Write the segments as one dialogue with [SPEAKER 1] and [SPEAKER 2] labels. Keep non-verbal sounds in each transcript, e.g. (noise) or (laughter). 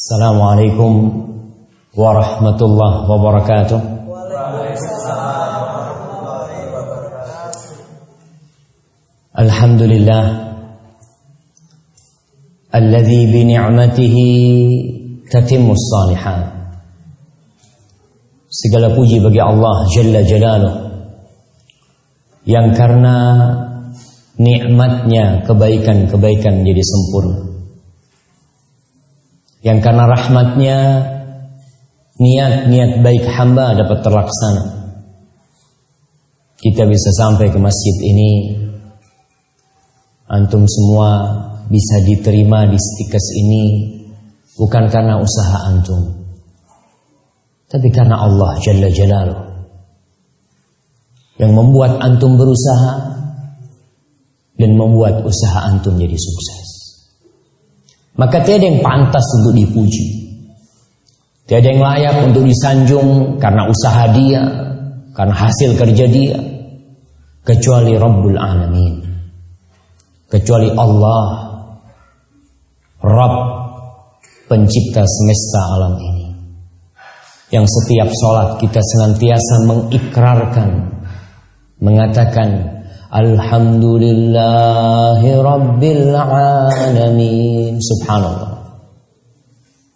[SPEAKER 1] Assalamualaikum warahmatullahi wabarakatuh. Alhamdulillah alladzi bi ni'matihi tatimmu shalihat. Segala puji bagi Allah Jalla Jalaluh yang karena nikmatnya kebaikan-kebaikan menjadi sempurna yang karena rahmatnya niat-niat baik hamba dapat terlaksana. Kita bisa sampai ke masjid ini, antum semua bisa diterima di stikes ini bukan karena usaha antum, tapi karena Allah Jalla Jalaluh yang membuat antum berusaha dan membuat usaha antum jadi sukses. Maka tiada yang pantas untuk dipuji. Tiada yang layak untuk disanjung karena usaha dia, karena hasil kerja dia. Kecuali Rabbul Alamin. Kecuali Allah. Rabb pencipta semesta alam ini. Yang setiap sholat kita senantiasa mengikrarkan. Mengatakan Alhamdulillahi Rabbil Alamin. Subhanallah.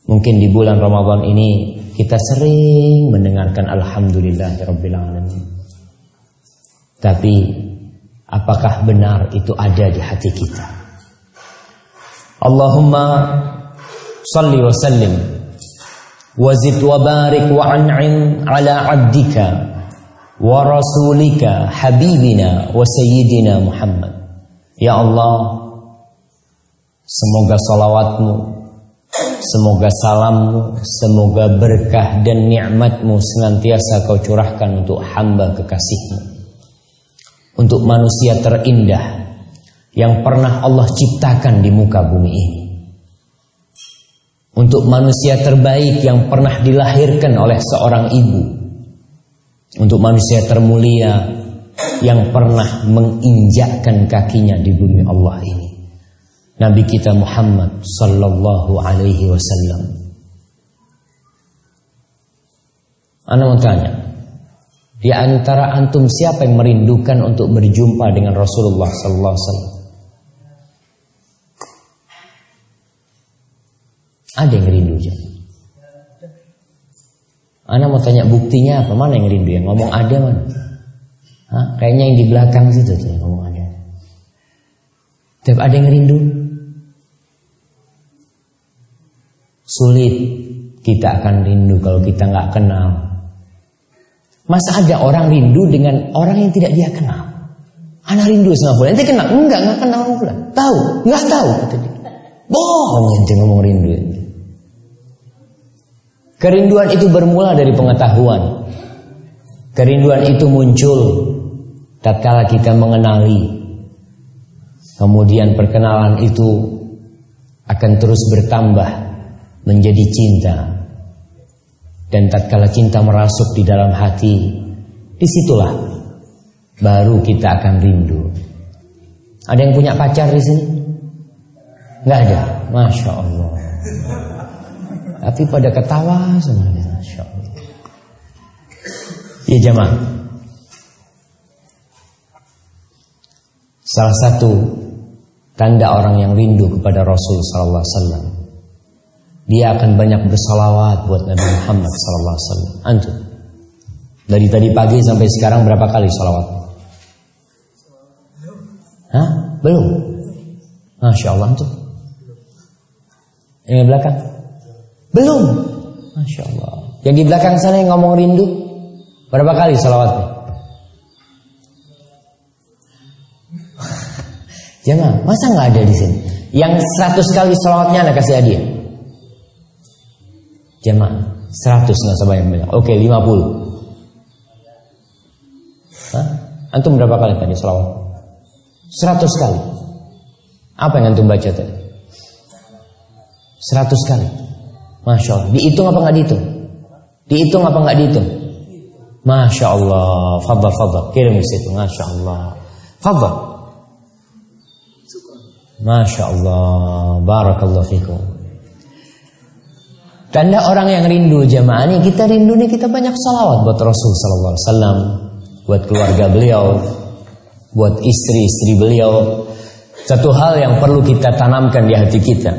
[SPEAKER 1] Mungkin di bulan Ramadan ini Kita sering mendengarkan Alhamdulillahi Rabbil Alamin. Tapi Apakah benar itu ada di hati kita? Allahumma Salli wa sallim Wazid wa barik wa an'im ala abdika wa rasulika habibina wa sayyidina Muhammad. Ya Allah, semoga salawatmu, semoga salammu, semoga berkah dan nikmatmu senantiasa kau curahkan untuk hamba kekasihmu. Untuk manusia terindah yang pernah Allah ciptakan di muka bumi ini. Untuk manusia terbaik yang pernah dilahirkan oleh seorang ibu untuk manusia termulia yang pernah menginjakkan kakinya di bumi Allah ini. Nabi kita Muhammad sallallahu alaihi wasallam. Ana mau tanya, di antara antum siapa yang merindukan untuk berjumpa dengan Rasulullah sallallahu alaihi wasallam? Ada yang rindu jangan? Ana mau tanya buktinya apa? Mana yang rindu? Yang ngomong ada mana? Hah? Kayaknya yang di belakang situ tuh ngomong ada. Tapi ada yang rindu? Sulit kita akan rindu kalau kita nggak kenal. Masa ada orang rindu dengan orang yang tidak dia kenal? Anak rindu sama fulan. Ente kenal? Enggak, enggak kenal sama fulan. Tahu? Enggak tahu kata dia. Bohong ente ngomong rindu. Kerinduan itu bermula dari pengetahuan. Kerinduan itu muncul tatkala kita mengenali. Kemudian perkenalan itu akan terus bertambah menjadi cinta. Dan tatkala cinta merasuk di dalam hati, di situlah baru kita akan rindu. Ada yang punya pacar di sini? Gak ada, masya Allah. Tapi pada ketawa semuanya. Ya jemaah. Salah satu tanda orang yang rindu kepada Rasul Sallallahu Alaihi Wasallam, dia akan banyak bersalawat buat Nabi Muhammad Sallallahu Alaihi Wasallam. Antum dari tadi pagi sampai sekarang berapa kali salawat? Hah? Belum? Masya Allah antum. Yang belakang? Belum. Masya Allah. Yang di belakang sana yang ngomong rindu. Berapa kali salawatnya? (laughs) Jangan, masa nggak ada di sini? Yang 100 kali salawatnya anak kasih hadiah. Jemaah, 100 nggak sebanyak banyak. Oke, 50. Hah? Antum berapa kali tadi salawat? 100 kali. Apa yang antum baca tadi? 100 kali. Masya Allah. Dihitung apa nggak dihitung? Dihitung apa nggak dihitung? Masya Allah. Fadal, fadal. Kirim di situ. Masya Allah. Fadal. Masya Allah. Barakallahu fikum. Tanda orang yang rindu jamaah ini kita rindu nih kita banyak salawat buat Rasul Sallallahu Alaihi Wasallam, buat keluarga beliau, buat istri-istri beliau. Satu hal yang perlu kita tanamkan di hati kita.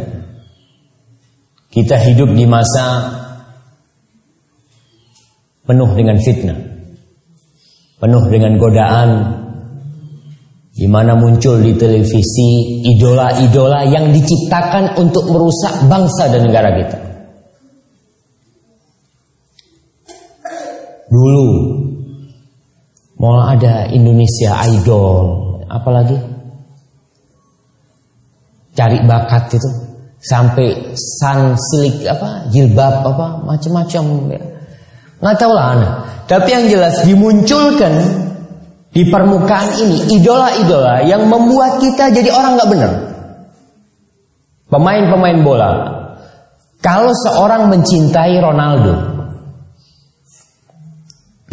[SPEAKER 1] Kita hidup di masa penuh dengan fitnah, penuh dengan godaan, di mana muncul di televisi idola-idola yang diciptakan untuk merusak bangsa dan negara kita. Dulu mau ada Indonesia Idol, apalagi cari bakat itu sampai sanslik apa jilbab apa macam-macam ya. nggak tahu lah anak. Tapi yang jelas dimunculkan di permukaan ini idola-idola yang membuat kita jadi orang nggak benar. Pemain-pemain bola. Kalau seorang mencintai Ronaldo,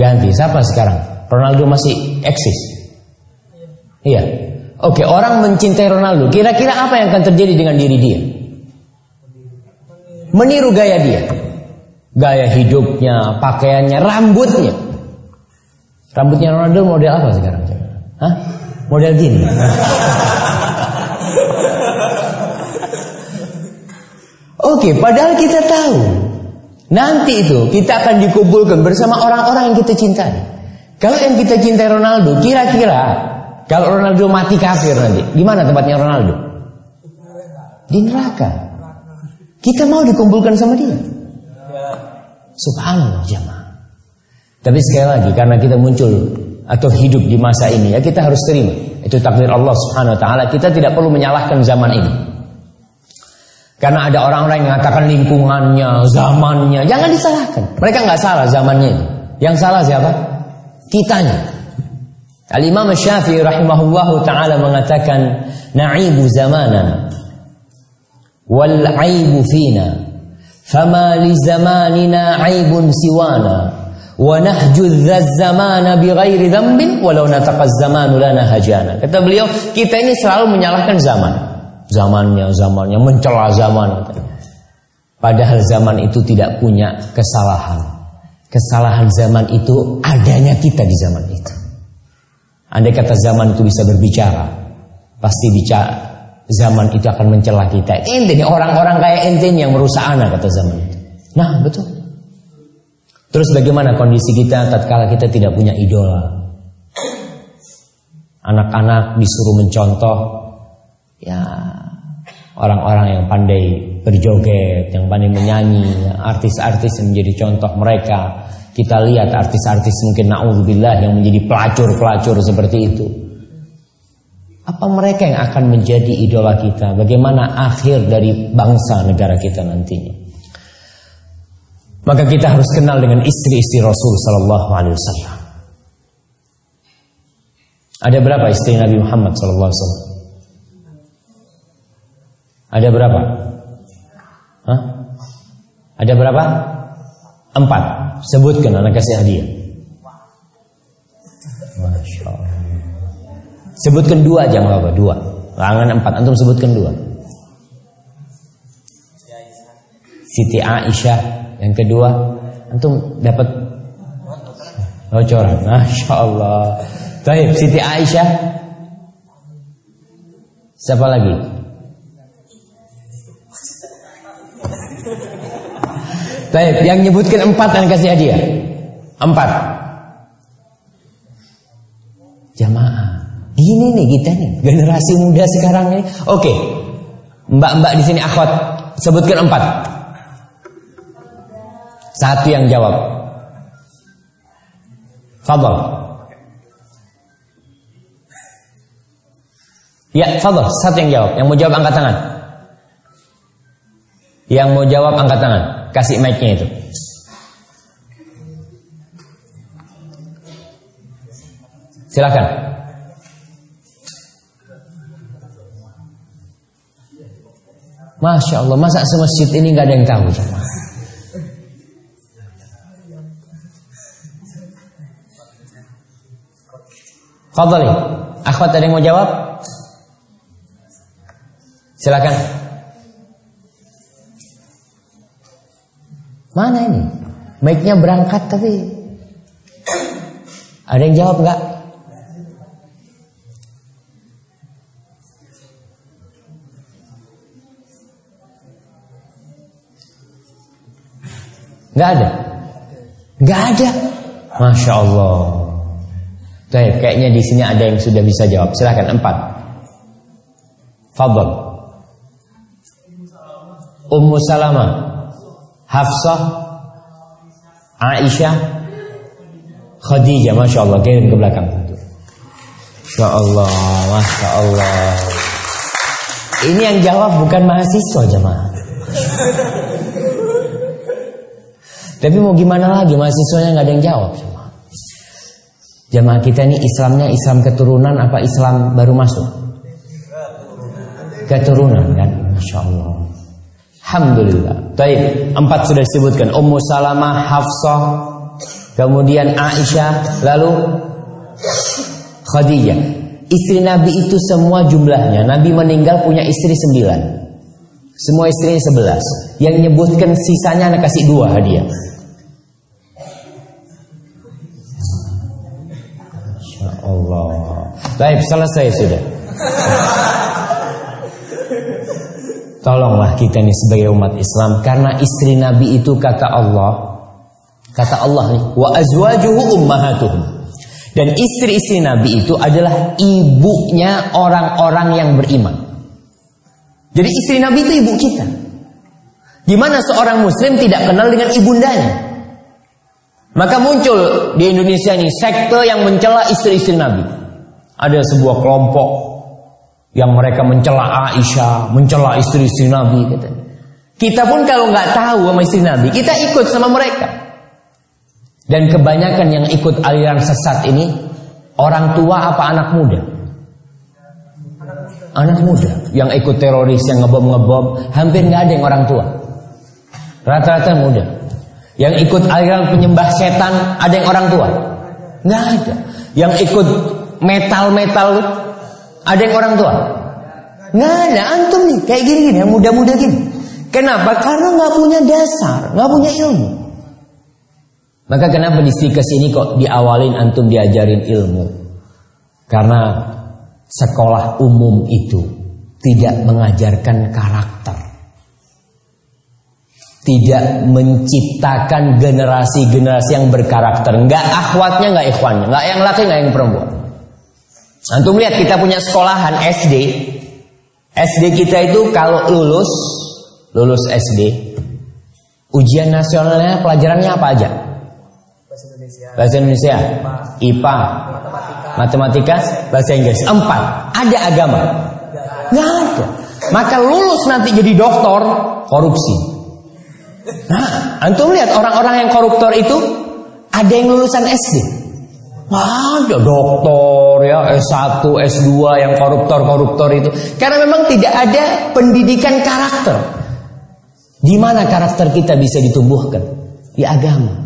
[SPEAKER 1] Ganti. Siapa sekarang? Ronaldo masih eksis. Iya. Oke, orang mencintai Ronaldo. Kira-kira apa yang akan terjadi dengan diri dia? Meniru gaya dia. Gaya hidupnya, pakaiannya, rambutnya. Rambutnya Ronaldo model apa sekarang? Hah? Model gini. (laughs) Oke, padahal kita tahu Nanti itu kita akan dikumpulkan bersama orang-orang yang kita cintai. Kalau yang kita cintai Ronaldo, kira-kira kalau Ronaldo mati kafir nanti, di mana tempatnya Ronaldo? Di neraka. Kita mau dikumpulkan sama dia. Subhanallah jamaah. Tapi sekali lagi karena kita muncul atau hidup di masa ini ya kita harus terima. Itu takdir Allah Subhanahu wa taala. Kita tidak perlu menyalahkan zaman ini. Karena ada orang-orang yang mengatakan lingkungannya, zamannya. Jangan disalahkan. Mereka nggak salah zamannya. Yang salah siapa? Kitanya. Al-Imam Syafi'i rahimahullahu taala mengatakan, "Na'ibu zamanana wal 'aibu fina, fama li zamanina 'aibun siwana." Wa nahju zamana bi ghairi dhanbin walau nataqa zamanu lana hajana. Kata beliau, kita ini selalu menyalahkan zaman zamannya, zamannya mencela zaman. Padahal zaman itu tidak punya kesalahan. Kesalahan zaman itu adanya kita di zaman itu. Andai kata zaman itu bisa berbicara, pasti bicara zaman itu akan mencela kita. Ente nih orang-orang kayak ente yang merusak anak kata zaman itu. Nah betul. Terus bagaimana kondisi kita tatkala kita tidak punya idola? Anak-anak disuruh mencontoh ya orang-orang yang pandai berjoget, yang pandai menyanyi, artis-artis yang menjadi contoh mereka. Kita lihat artis-artis mungkin naudzubillah yang menjadi pelacur-pelacur seperti itu. Apa mereka yang akan menjadi idola kita? Bagaimana akhir dari bangsa negara kita nantinya? Maka kita harus kenal dengan istri-istri Rasul Sallallahu Alaihi Wasallam. Ada berapa istri Nabi Muhammad Sallallahu Alaihi Wasallam? Ada berapa? Hah? Ada berapa? Empat. Sebutkan anak kasih hadiah. Sebutkan dua aja nggak apa dua. Langan empat. Antum sebutkan dua. Siti Aisyah yang kedua. Antum dapat bocoran. Masya Allah. Taib Siti Aisyah. Siapa lagi? Baik, yang nyebutkan empat dan kasih hadiah. Empat. Jamaah. Gini nih kita nih, generasi muda sekarang nih. Oke. Mbak-mbak di sini akhwat, sebutkan empat. Satu yang jawab. Fadol. Ya, Fadol, satu yang jawab. Yang mau jawab angkat tangan. Yang mau jawab angkat tangan. Kasih mic-nya itu. Silakan. Masya Allah, masa semasjid ini nggak ada yang tahu sama. Fadali, akhwat ada yang mau jawab? Silakan. Mana ini? Mic-nya berangkat tapi ada yang jawab nggak? Nggak ada? Nggak ada? Masya Allah. Baik, kayaknya di sini ada yang sudah bisa jawab. Silahkan empat. Fadl. Ummu Salamah, Hafsah, Aisyah, Khadijah. Masya Allah, kirim ke belakang. Masya Allah, Masya Allah. Ini yang jawab bukan mahasiswa jemaah. Tapi mau gimana lagi mahasiswanya nggak ada yang jawab. Jamaah kita ini Islamnya Islam keturunan apa Islam baru masuk? Keturunan kan, masya Allah. Alhamdulillah. Baik, empat sudah disebutkan. Ummu Salamah, Hafsah, kemudian Aisyah, lalu Khadijah. Istri Nabi itu semua jumlahnya. Nabi meninggal punya istri sembilan. Semua istrinya sebelas. Yang nyebutkan sisanya anak kasih dua hadiah. Baik, selesai sudah. Tolonglah kita ini sebagai umat Islam karena istri Nabi itu kata Allah, kata Allah nih, wa azwajuhu ummahatuhum. Dan istri-istri Nabi itu adalah ibunya orang-orang yang beriman. Jadi istri Nabi itu ibu kita. Gimana seorang muslim tidak kenal dengan ibundanya? Maka muncul di Indonesia ini sekte yang mencela istri-istri Nabi. Ada sebuah kelompok yang mereka mencela Aisyah, mencela istri-istri Nabi. Kita pun kalau nggak tahu sama istri Nabi, kita ikut sama mereka. Dan kebanyakan yang ikut aliran sesat ini orang tua apa anak muda? Anak muda yang ikut teroris yang ngebom ngebom, hampir nggak ada yang orang tua. Rata-rata muda. Yang ikut aliran penyembah setan ada yang orang tua? Nggak ada. Yang ikut metal-metal ada yang orang tua? Nggak ada. Antum nih kayak gini-gini yang muda-muda gini. Kenapa? Karena nggak punya dasar, nggak punya ilmu. Maka kenapa di stiker ini kok diawalin antum diajarin ilmu? Karena sekolah umum itu tidak mengajarkan karakter tidak menciptakan generasi-generasi yang berkarakter. Enggak akhwatnya, enggak ikhwannya, enggak yang laki, enggak yang perempuan. Antum lihat kita punya sekolahan SD. SD kita itu kalau lulus, lulus SD, ujian nasionalnya pelajarannya apa aja? Bahasa Indonesia. Bahasa Indonesia. IPA. Matematika. Matematika. Bahasa Inggris. Empat. Ada agama? Enggak ada. Maka lulus nanti jadi doktor korupsi. Nah, antum lihat orang-orang yang koruptor itu ada yang lulusan SD. Ada doktor ya S1, S2 yang koruptor-koruptor itu. Karena memang tidak ada pendidikan karakter. Di mana karakter kita bisa ditumbuhkan? Di agama.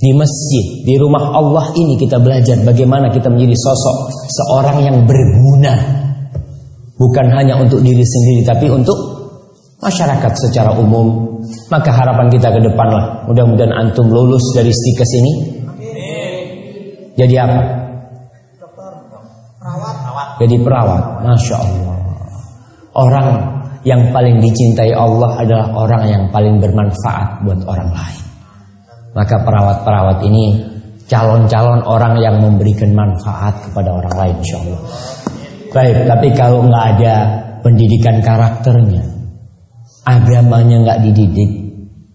[SPEAKER 1] Di masjid, di rumah Allah ini kita belajar bagaimana kita menjadi sosok seorang yang berguna. Bukan hanya untuk diri sendiri tapi untuk masyarakat secara umum. Maka harapan kita ke depan lah, mudah-mudahan antum lulus dari stikes ini. Jadi apa? Jadi perawat, masya Allah. Orang yang paling dicintai Allah adalah orang yang paling bermanfaat buat orang lain. Maka perawat-perawat ini calon-calon orang yang memberikan manfaat kepada orang lain, insya Allah. Baik, tapi kalau nggak ada pendidikan karakternya, agamanya nggak dididik.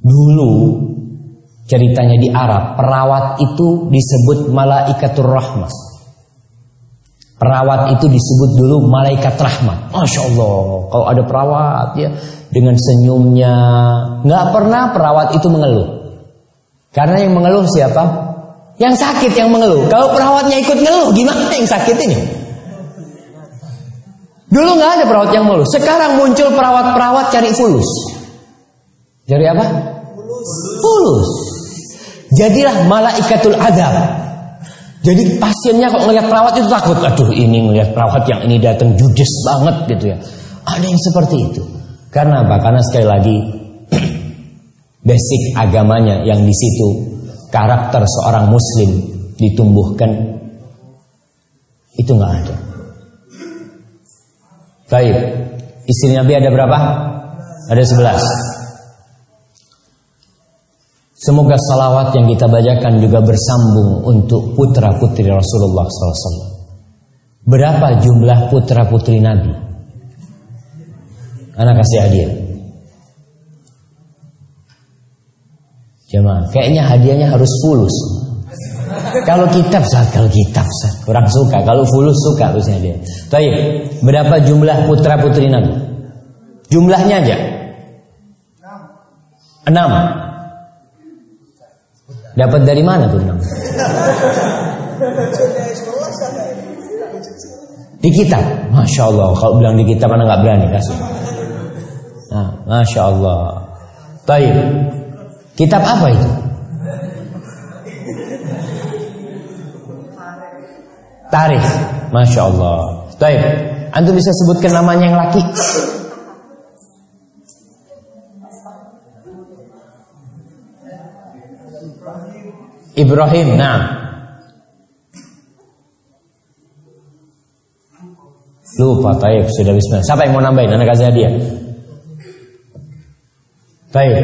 [SPEAKER 1] Dulu ceritanya di Arab, perawat itu disebut malaikatur rahmat. Perawat itu disebut dulu malaikat rahmat. Masya Allah, kalau ada perawat ya dengan senyumnya, nggak pernah perawat itu mengeluh. Karena yang mengeluh siapa? Yang sakit yang mengeluh. Kalau perawatnya ikut ngeluh, gimana yang sakit ini? Dulu nggak ada perawat yang mulus. Sekarang muncul perawat-perawat cari fulus. Cari apa? Fulus. fulus. Jadilah malaikatul adab. Jadi pasiennya kok ngelihat perawat itu takut. Aduh ini ngelihat perawat yang ini datang judes banget gitu ya. Ada yang seperti itu. Karena apa? Karena sekali lagi (clears throat) basic agamanya yang di situ karakter seorang muslim ditumbuhkan itu nggak ada. Baik, istri Nabi ada berapa? Ada sebelas. Semoga salawat yang kita bacakan juga bersambung untuk putra putri Rasulullah SAW. Berapa jumlah putra putri Nabi? Anak kasih hadiah. Jemaah, kayaknya hadiahnya harus fulus. Kalau kitab sah, kalau kitab sah, kurang suka. Kalau fulus suka harusnya dia. Tapi berapa jumlah putra putri Nabi? Jumlahnya aja. Enam. Dapat dari mana tuh enam? Di kitab, masya Allah. Kalau bilang di kitab, mana nggak berani kasih. Nah, masya Allah. Baik. Kitab apa itu? Tarikh. Masya Allah. Baik. Antum bisa sebutkan namanya yang laki? Ibrahim, nah. Lupa, taib, sudah bismillah. Siapa yang mau nambahin? Anak kasih hadiah. Baik,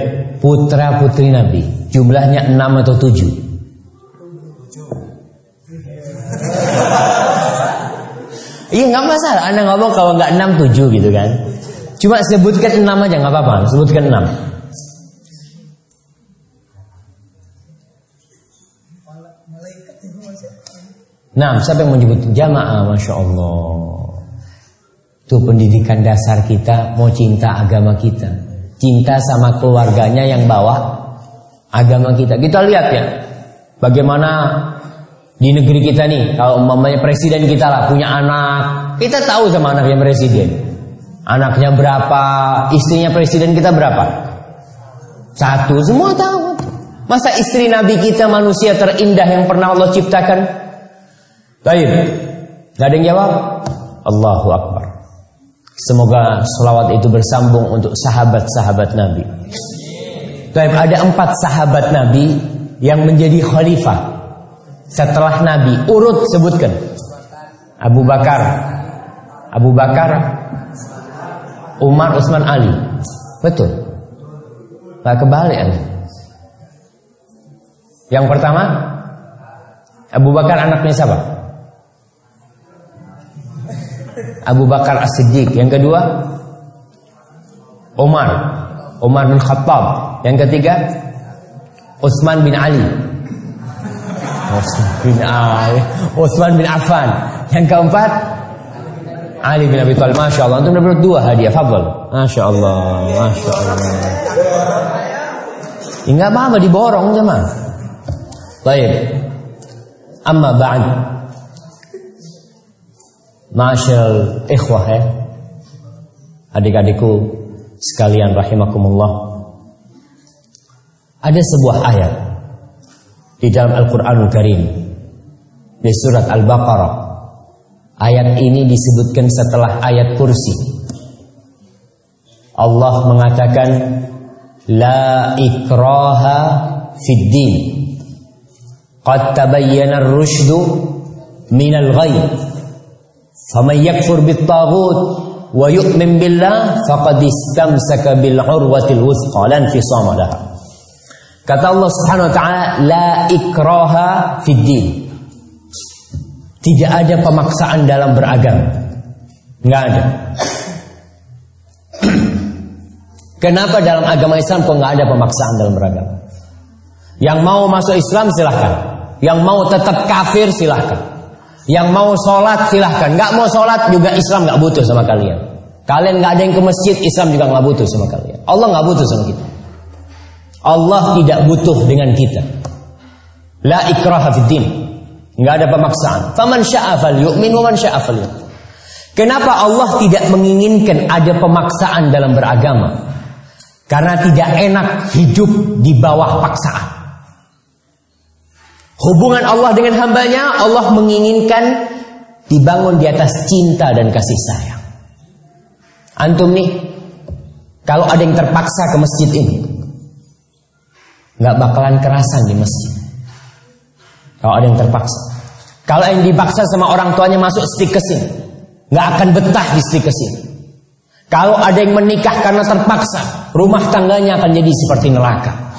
[SPEAKER 1] putra putri Nabi. Jumlahnya enam atau tujuh? Iya nggak masalah. Anda ngomong kalau nggak enam tujuh gitu kan. Cuma sebutkan enam aja nggak apa-apa. Sebutkan enam. Nah, siapa yang menyebut jamaah? Masya Allah. Itu pendidikan dasar kita, mau cinta agama kita. Cinta sama keluarganya yang bawah agama kita. Kita lihat ya, bagaimana di negeri kita nih, kalau umpamanya presiden kita lah punya anak, kita tahu sama anaknya presiden. Anaknya berapa, istrinya presiden kita berapa? Satu, semua tahu. Masa istri Nabi kita manusia terindah yang pernah Allah ciptakan? Baik. Gak ada yang jawab? Allahu Akbar. Semoga selawat itu bersambung untuk sahabat-sahabat Nabi. Baik, ada empat sahabat Nabi yang menjadi khalifah setelah Nabi. Urut sebutkan. Abu Bakar, Abu Bakar, Umar, Utsman, Ali. Betul. Gak kebalik. Yang pertama, Abu Bakar anaknya siapa? Abu Bakar As-Siddiq. Yang kedua, Umar. Umar bin Khattab. Yang ketiga, Utsman bin Ali. Utsman bin Ali. Utsman bin Affan. Yang keempat, Ali bin Abi Thalib. Masya Allah. Untuk dapat dua hadiah. Fadl. Masya Allah. Masya Allah. Ya, apa-apa diborong jemaah. Baik. Amma ba'd. Masyal ikhwah ya. Adik-adikku sekalian rahimakumullah. Ada sebuah ayat Di dalam Al-Quranul Karim Di surat Al-Baqarah. Ayat ini disebutkan setelah ayat kursi. Allah mengatakan La ikraha fid din. Qad tabayyana ar-rusydu minal Faman yakfur bit-taghut wa yu'min billah faqad istamsaka bil urwatil wuthqa lan fisama laha. Kata Allah Subhanahu wa taala la ikraha fid din. Tidak ada pemaksaan dalam beragama. Enggak ada. Kenapa dalam agama Islam kok nggak ada pemaksaan dalam beragama? Yang mau masuk Islam silahkan. Yang mau tetap kafir silahkan. Yang mau sholat silahkan. Gak mau sholat juga Islam gak butuh sama kalian. Kalian gak ada yang ke masjid, Islam juga gak butuh sama kalian. Allah gak butuh sama kita. Allah tidak butuh dengan kita. La ikraha fiddin. Gak ada pemaksaan. Faman sya'a yu'min wa man sya'a Kenapa Allah tidak menginginkan ada pemaksaan dalam beragama? Karena tidak enak hidup di bawah paksaan. Hubungan Allah dengan hambanya, Allah menginginkan dibangun di atas cinta dan kasih sayang. Antum nih, kalau ada yang terpaksa ke masjid ini, nggak bakalan kerasan di masjid. Kalau ada yang terpaksa. Kalau yang dipaksa sama orang tuanya masuk stikesin, nggak akan betah di stikesin. Kalau ada yang menikah karena terpaksa, rumah tangganya akan jadi seperti neraka.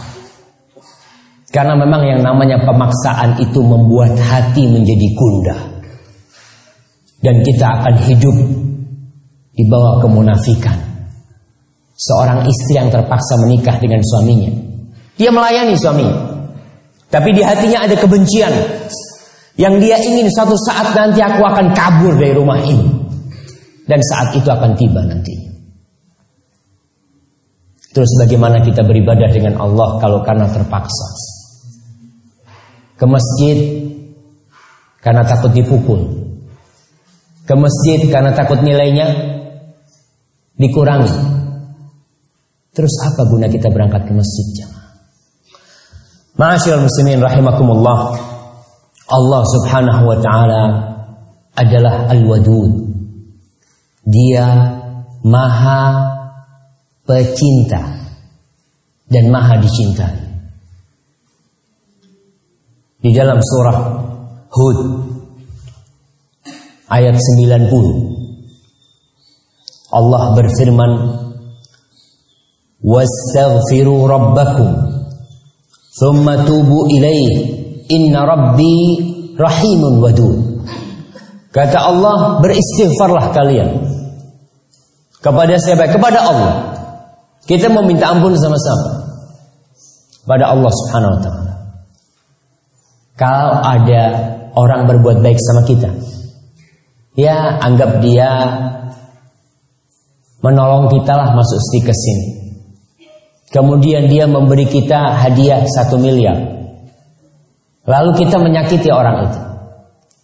[SPEAKER 1] Karena memang yang namanya pemaksaan itu membuat hati menjadi gundah. Dan kita akan hidup di bawah kemunafikan. Seorang istri yang terpaksa menikah dengan suaminya. Dia melayani suaminya. Tapi di hatinya ada kebencian. Yang dia ingin suatu saat nanti aku akan kabur dari rumah ini. Dan saat itu akan tiba nanti. Terus bagaimana kita beribadah dengan Allah kalau karena terpaksa? Ke masjid karena takut dipukul. Ke masjid karena takut nilainya dikurangi. Terus apa guna kita berangkat ke masjid jamaah? Ma'asyiral muslimin rahimakumullah. Allah Subhanahu wa taala adalah Al-Wadud. Dia Maha pecinta dan Maha dicintai. Di dalam surah Hud ayat 90 Allah berfirman Wastaghfiru rabbakum Thumma tubu ilaih Inna rabbi rahimun wadud. Kata Allah beristighfarlah kalian Kepada siapa? Kepada Allah. Kita meminta ampun sama-sama. Pada Allah subhanahu wa ta'ala Kalau ada orang berbuat baik sama kita Ya anggap dia Menolong kita lah masuk stiker sini Kemudian dia memberi kita hadiah satu miliar. Lalu kita menyakiti orang itu.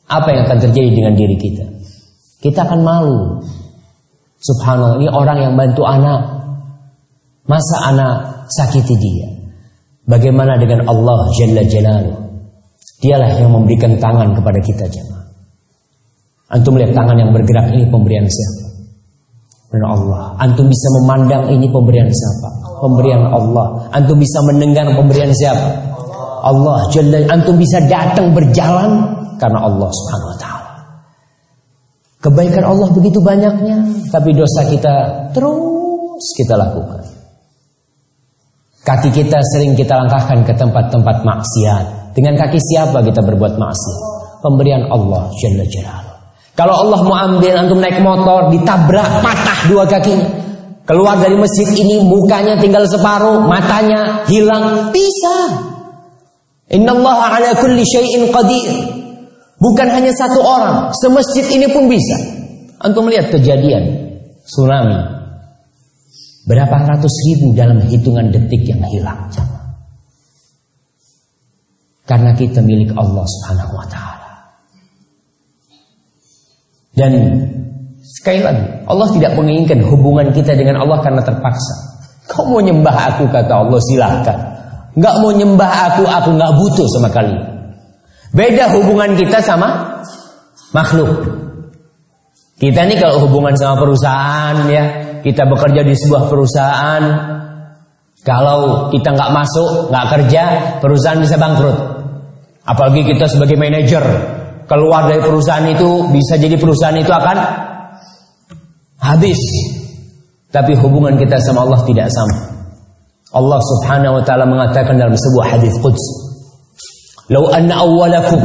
[SPEAKER 1] Apa yang akan terjadi dengan diri kita? Kita akan malu. Subhanallah, ini orang yang bantu anak. Masa anak sakiti dia? Bagaimana dengan Allah Jalla Jalaluh? Dialah yang memberikan tangan kepada kita jemaah. Antum lihat tangan yang bergerak ini pemberian siapa? Dan Allah. Antum bisa memandang ini pemberian siapa? pemberian Allah. Antum bisa mendengar pemberian siapa? Allah. Jalla antum bisa datang berjalan karena Allah Subhanahu wa taala. Kebaikan Allah begitu banyaknya, tapi dosa kita terus kita lakukan. Kaki kita sering kita langkahkan ke tempat-tempat maksiat. Dengan kaki siapa kita berbuat maksiat? Pemberian Allah Jalla Jalaluh. Kalau Allah mau ambil antum naik motor, ditabrak, patah dua kakinya. Keluar dari masjid ini mukanya tinggal separuh, matanya hilang, bisa. Innallaha ala kulli syai'in qadir. Bukan hanya satu orang, semasjid ini pun bisa. Antum melihat kejadian tsunami. Berapa ratus ribu dalam hitungan detik yang hilang. Karena kita milik Allah Subhanahu wa taala. Dan Sekali lagi, Allah tidak menginginkan hubungan kita dengan Allah karena terpaksa. Kau mau nyembah aku kata Allah silahkan. Gak mau nyembah aku, aku gak butuh sama kalian. Beda hubungan kita sama makhluk. Kita ini kalau hubungan sama perusahaan ya, kita bekerja di sebuah perusahaan. Kalau kita nggak masuk, nggak kerja, perusahaan bisa bangkrut. Apalagi kita sebagai manajer keluar dari perusahaan itu bisa jadi perusahaan itu akan habis. Tapi hubungan kita sama Allah tidak sama. Allah Subhanahu wa taala mengatakan dalam sebuah hadis quds, "Lau anna awwalakum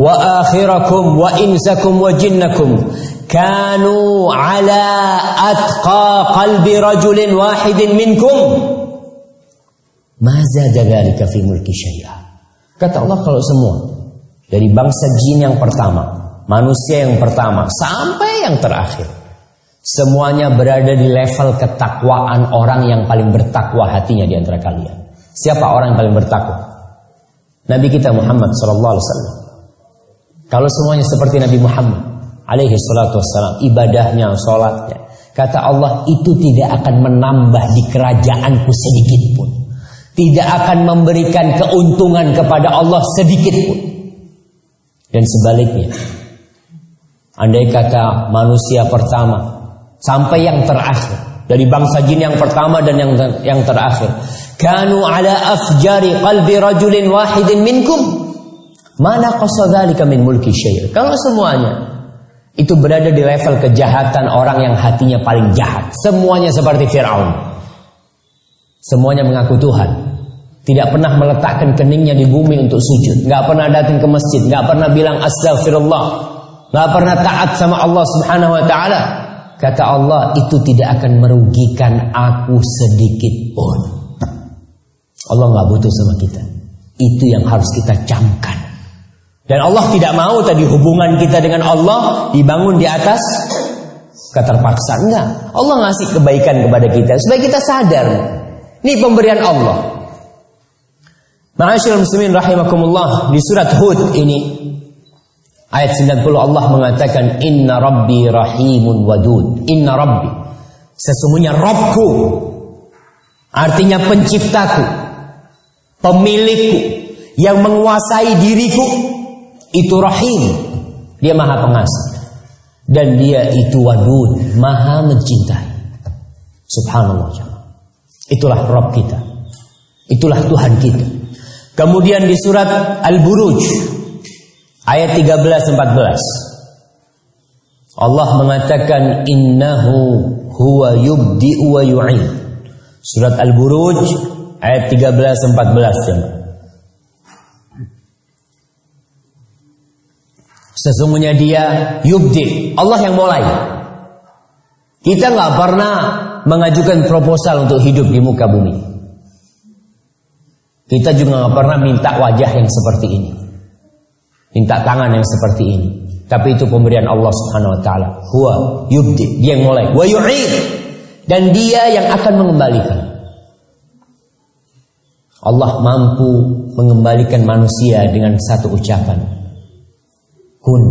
[SPEAKER 1] wa akhirakum wa insakum wa jinnakum kanu ala atqa qalbi rajulin wahidin minkum ma zada dzalika fi mulki syai'a." Kata Allah kalau semua dari bangsa jin yang pertama, manusia yang pertama sampai yang terakhir Semuanya berada di level ketakwaan orang yang paling bertakwa hatinya di antara kalian. Siapa orang yang paling bertakwa? Nabi kita Muhammad sallallahu alaihi wasallam. Kalau semuanya seperti Nabi Muhammad alaihi salatu wasallam, ibadahnya, salatnya, kata Allah itu tidak akan menambah di kerajaanku sedikit pun. Tidak akan memberikan keuntungan kepada Allah sedikit pun. Dan sebaliknya, andai kata manusia pertama sampai yang terakhir dari bangsa jin yang pertama dan yang yang terakhir kanu ala afjari qalbi rajulin wahidin minkum mana qasadzalika min mulki syai'. Kalau semuanya itu berada di level kejahatan orang yang hatinya paling jahat, semuanya seperti Firaun. Semuanya mengaku Tuhan. Tidak pernah meletakkan keningnya di bumi untuk sujud. Nggak pernah datang ke masjid. Nggak pernah bilang astagfirullah. Nggak pernah taat sama Allah subhanahu wa ta'ala. Kata Allah itu tidak akan merugikan aku sedikit pun. Allah nggak butuh sama kita. Itu yang harus kita camkan. Dan Allah tidak mau tadi hubungan kita dengan Allah dibangun di atas keterpaksaan. Enggak. Allah ngasih kebaikan kepada kita supaya kita sadar. Ini pemberian Allah. Ma'asyiral muslimin rahimakumullah di surat Hud ini ayat 90 Allah mengatakan inna rabbi rahimun wadud. Inna rabbi sesungguhnya Rabbku artinya penciptaku, pemilikku yang menguasai diriku itu rahim. Dia maha pengasih. Dan dia itu wadud, maha mencintai. Subhanallah. Itulah Rabb kita. Itulah Tuhan kita. Kemudian di surat Al-Buruj ayat 13 14 Allah mengatakan innahu huwa yubdi'u wa yu'id. Surat Al-Buruj ayat 13 14 jemaah. Sesungguhnya dia yubdi. Allah yang mulai. Kita nggak pernah mengajukan proposal untuk hidup di muka bumi. Kita juga nggak pernah minta wajah yang seperti ini. Minta tangan yang seperti ini. Tapi itu pemberian Allah Subhanahu wa taala. Huwa yubdi, dia yang mulai. Wa. Dan dia yang akan mengembalikan. Allah mampu mengembalikan manusia dengan satu ucapan kun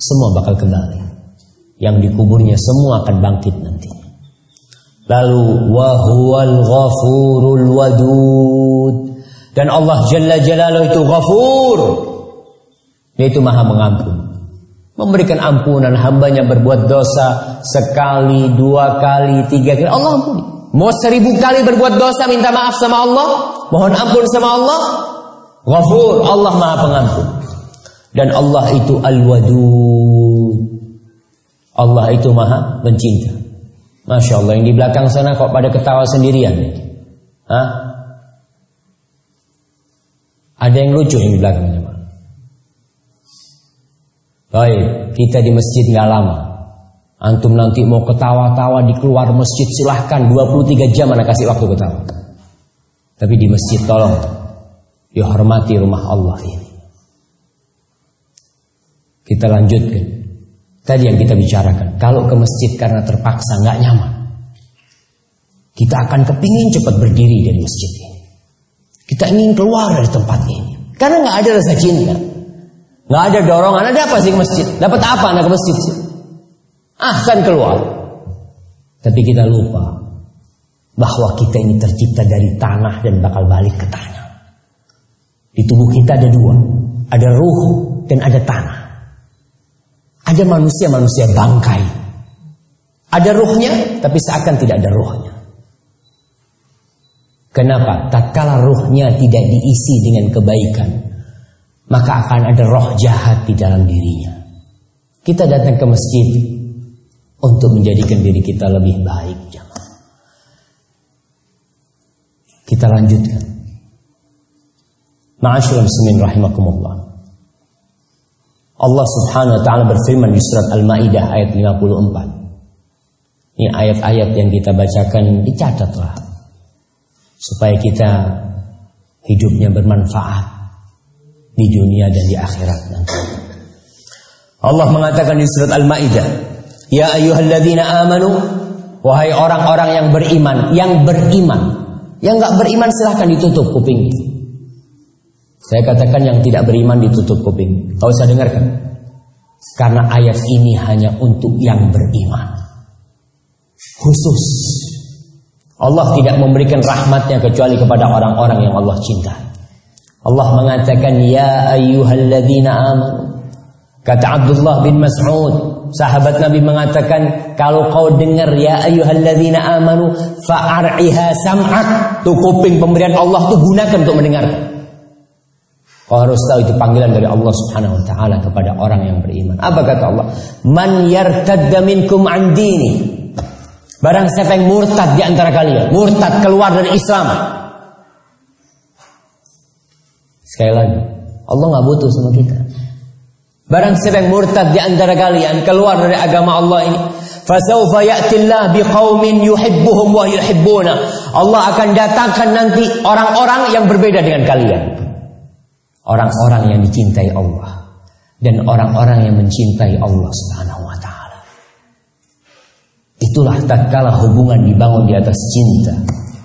[SPEAKER 1] semua bakal kembali yang dikuburnya semua akan bangkit nanti lalu wahuwal ghafurul wadud. Dan Allah Jalla Jalaluhu itu ghafur. Yaitu maha mengampun. Memberikan ampunan hambanya berbuat dosa sekali dua kali tiga kali. Allah ampuni. Mau seribu kali berbuat dosa minta maaf sama Allah? Mohon ampun sama Allah? Ghafur. Allah maha pengampun. Dan Allah itu Al-Wadud. Allah itu maha mencinta. Masya Allah yang di belakang sana kok pada ketawa sendirian. Hah? Ada yang lucu yang di belakangnya. Baik, kita di masjid nggak lama. Antum nanti mau ketawa-tawa di keluar masjid silahkan 23 jam anak kasih waktu ketawa. Tapi di masjid tolong dihormati rumah Allah ini. Kita lanjutkan. Tadi yang kita bicarakan. Kalau ke masjid karena terpaksa nggak nyaman. Kita akan kepingin cepat berdiri dari masjid ini. Kita ingin keluar dari tempat ini. Karena nggak ada rasa cinta. Nggak ada dorongan. Ada apa sih ke masjid? Dapat apa anak ke masjid? Ah kan keluar. Tapi kita lupa bahwa kita ini tercipta dari tanah dan bakal balik ke tanah. Di tubuh kita ada dua. Ada ruh dan ada tanah. Ada manusia-manusia bangkai. Ada ruhnya, tapi seakan tidak ada ruhnya. Kenapa? Tatkala ruhnya tidak diisi dengan kebaikan, maka akan ada roh jahat di dalam dirinya. Kita datang ke masjid untuk menjadikan diri kita lebih baik. Kita lanjutkan. Ma'asyiral muslimin rahimakumullah. Allah Subhanahu wa taala berfirman di surat Al-Maidah ayat 54. Ini ayat-ayat yang kita bacakan dicatatlah supaya kita hidupnya bermanfaat di dunia dan di akhirat nanti. Allah mengatakan di surat Al-Maidah, "Ya ayyuhalladzina amanu" Wahai orang-orang yang beriman, yang beriman. Yang enggak beriman silahkan ditutup kupingnya. Saya katakan yang tidak beriman ditutup kuping. Kau usah dengarkan. Karena ayat ini hanya untuk yang beriman. Khusus. Allah tidak memberikan rahmatnya kecuali kepada orang-orang yang Allah cinta. Allah mengatakan ya ayyuhalladzina amanu Kata Abdullah bin Mas'ud, sahabat Nabi mengatakan, kalau kau dengar ya ayyuhalladzina amanu fa'ar'iha sam'ak, tuh kuping pemberian Allah tuh gunakan untuk mendengarkan. Kau harus tahu itu panggilan dari Allah Subhanahu wa taala kepada orang yang beriman. Apa kata Allah? Man yartadda minkum an dini. Barang siapa yang murtad di antara kalian, murtad keluar dari Islam. Sekali lagi, Allah nggak butuh sama kita. Barang siapa yang murtad di antara kalian keluar dari agama Allah ini, fasawfa ya'tillah biqaumin yuhibbuhum wa yuhibbuna. Allah akan datangkan nanti orang-orang yang berbeda dengan kalian. Orang-orang yang dicintai Allah dan orang-orang yang mencintai Allah Subhanahu wa taala. Itulah tatkala hubungan dibangun di atas cinta.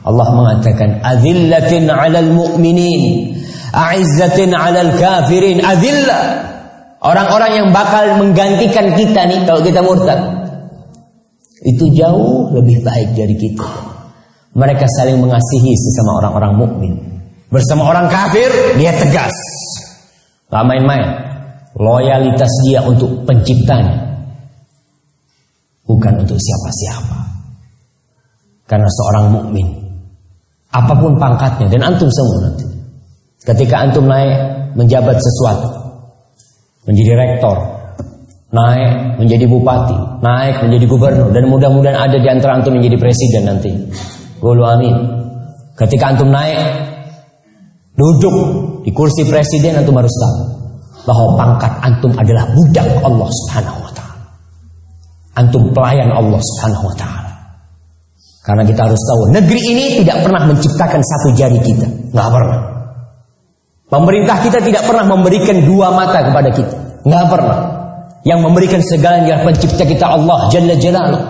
[SPEAKER 1] Allah mengatakan azillatin 'alal mu'minin, a'izzatin 'alal kafirin, azillah Orang-orang yang bakal menggantikan kita nih kalau kita murtad. Itu jauh lebih baik dari kita. Mereka saling mengasihi sesama orang-orang mukmin. Bersama orang kafir, dia tegas. Gak main-main. Loyalitas dia untuk penciptanya. Bukan untuk siapa-siapa. Karena seorang mukmin, apa pun pangkatnya dan antum semua nanti. Ketika antum naik menjabat sesuatu, menjadi rektor, naik menjadi bupati, naik menjadi gubernur, dan mudah-mudahan ada di antara antum menjadi presiden nanti. Gulu amin. Ketika antum naik, duduk di kursi presiden, antum harus tahu bahwa pangkat antum adalah budak Allah Subhanahu wa taala. Antum pelayan Allah Subhanahu wa taala. Karena kita harus tahu negeri ini tidak pernah menciptakan satu jari kita, nggak pernah. Pemerintah kita tidak pernah memberikan dua mata kepada kita. Nggak pernah. Yang memberikan segalanya pencipta kita Allah Jalla Jalaluh.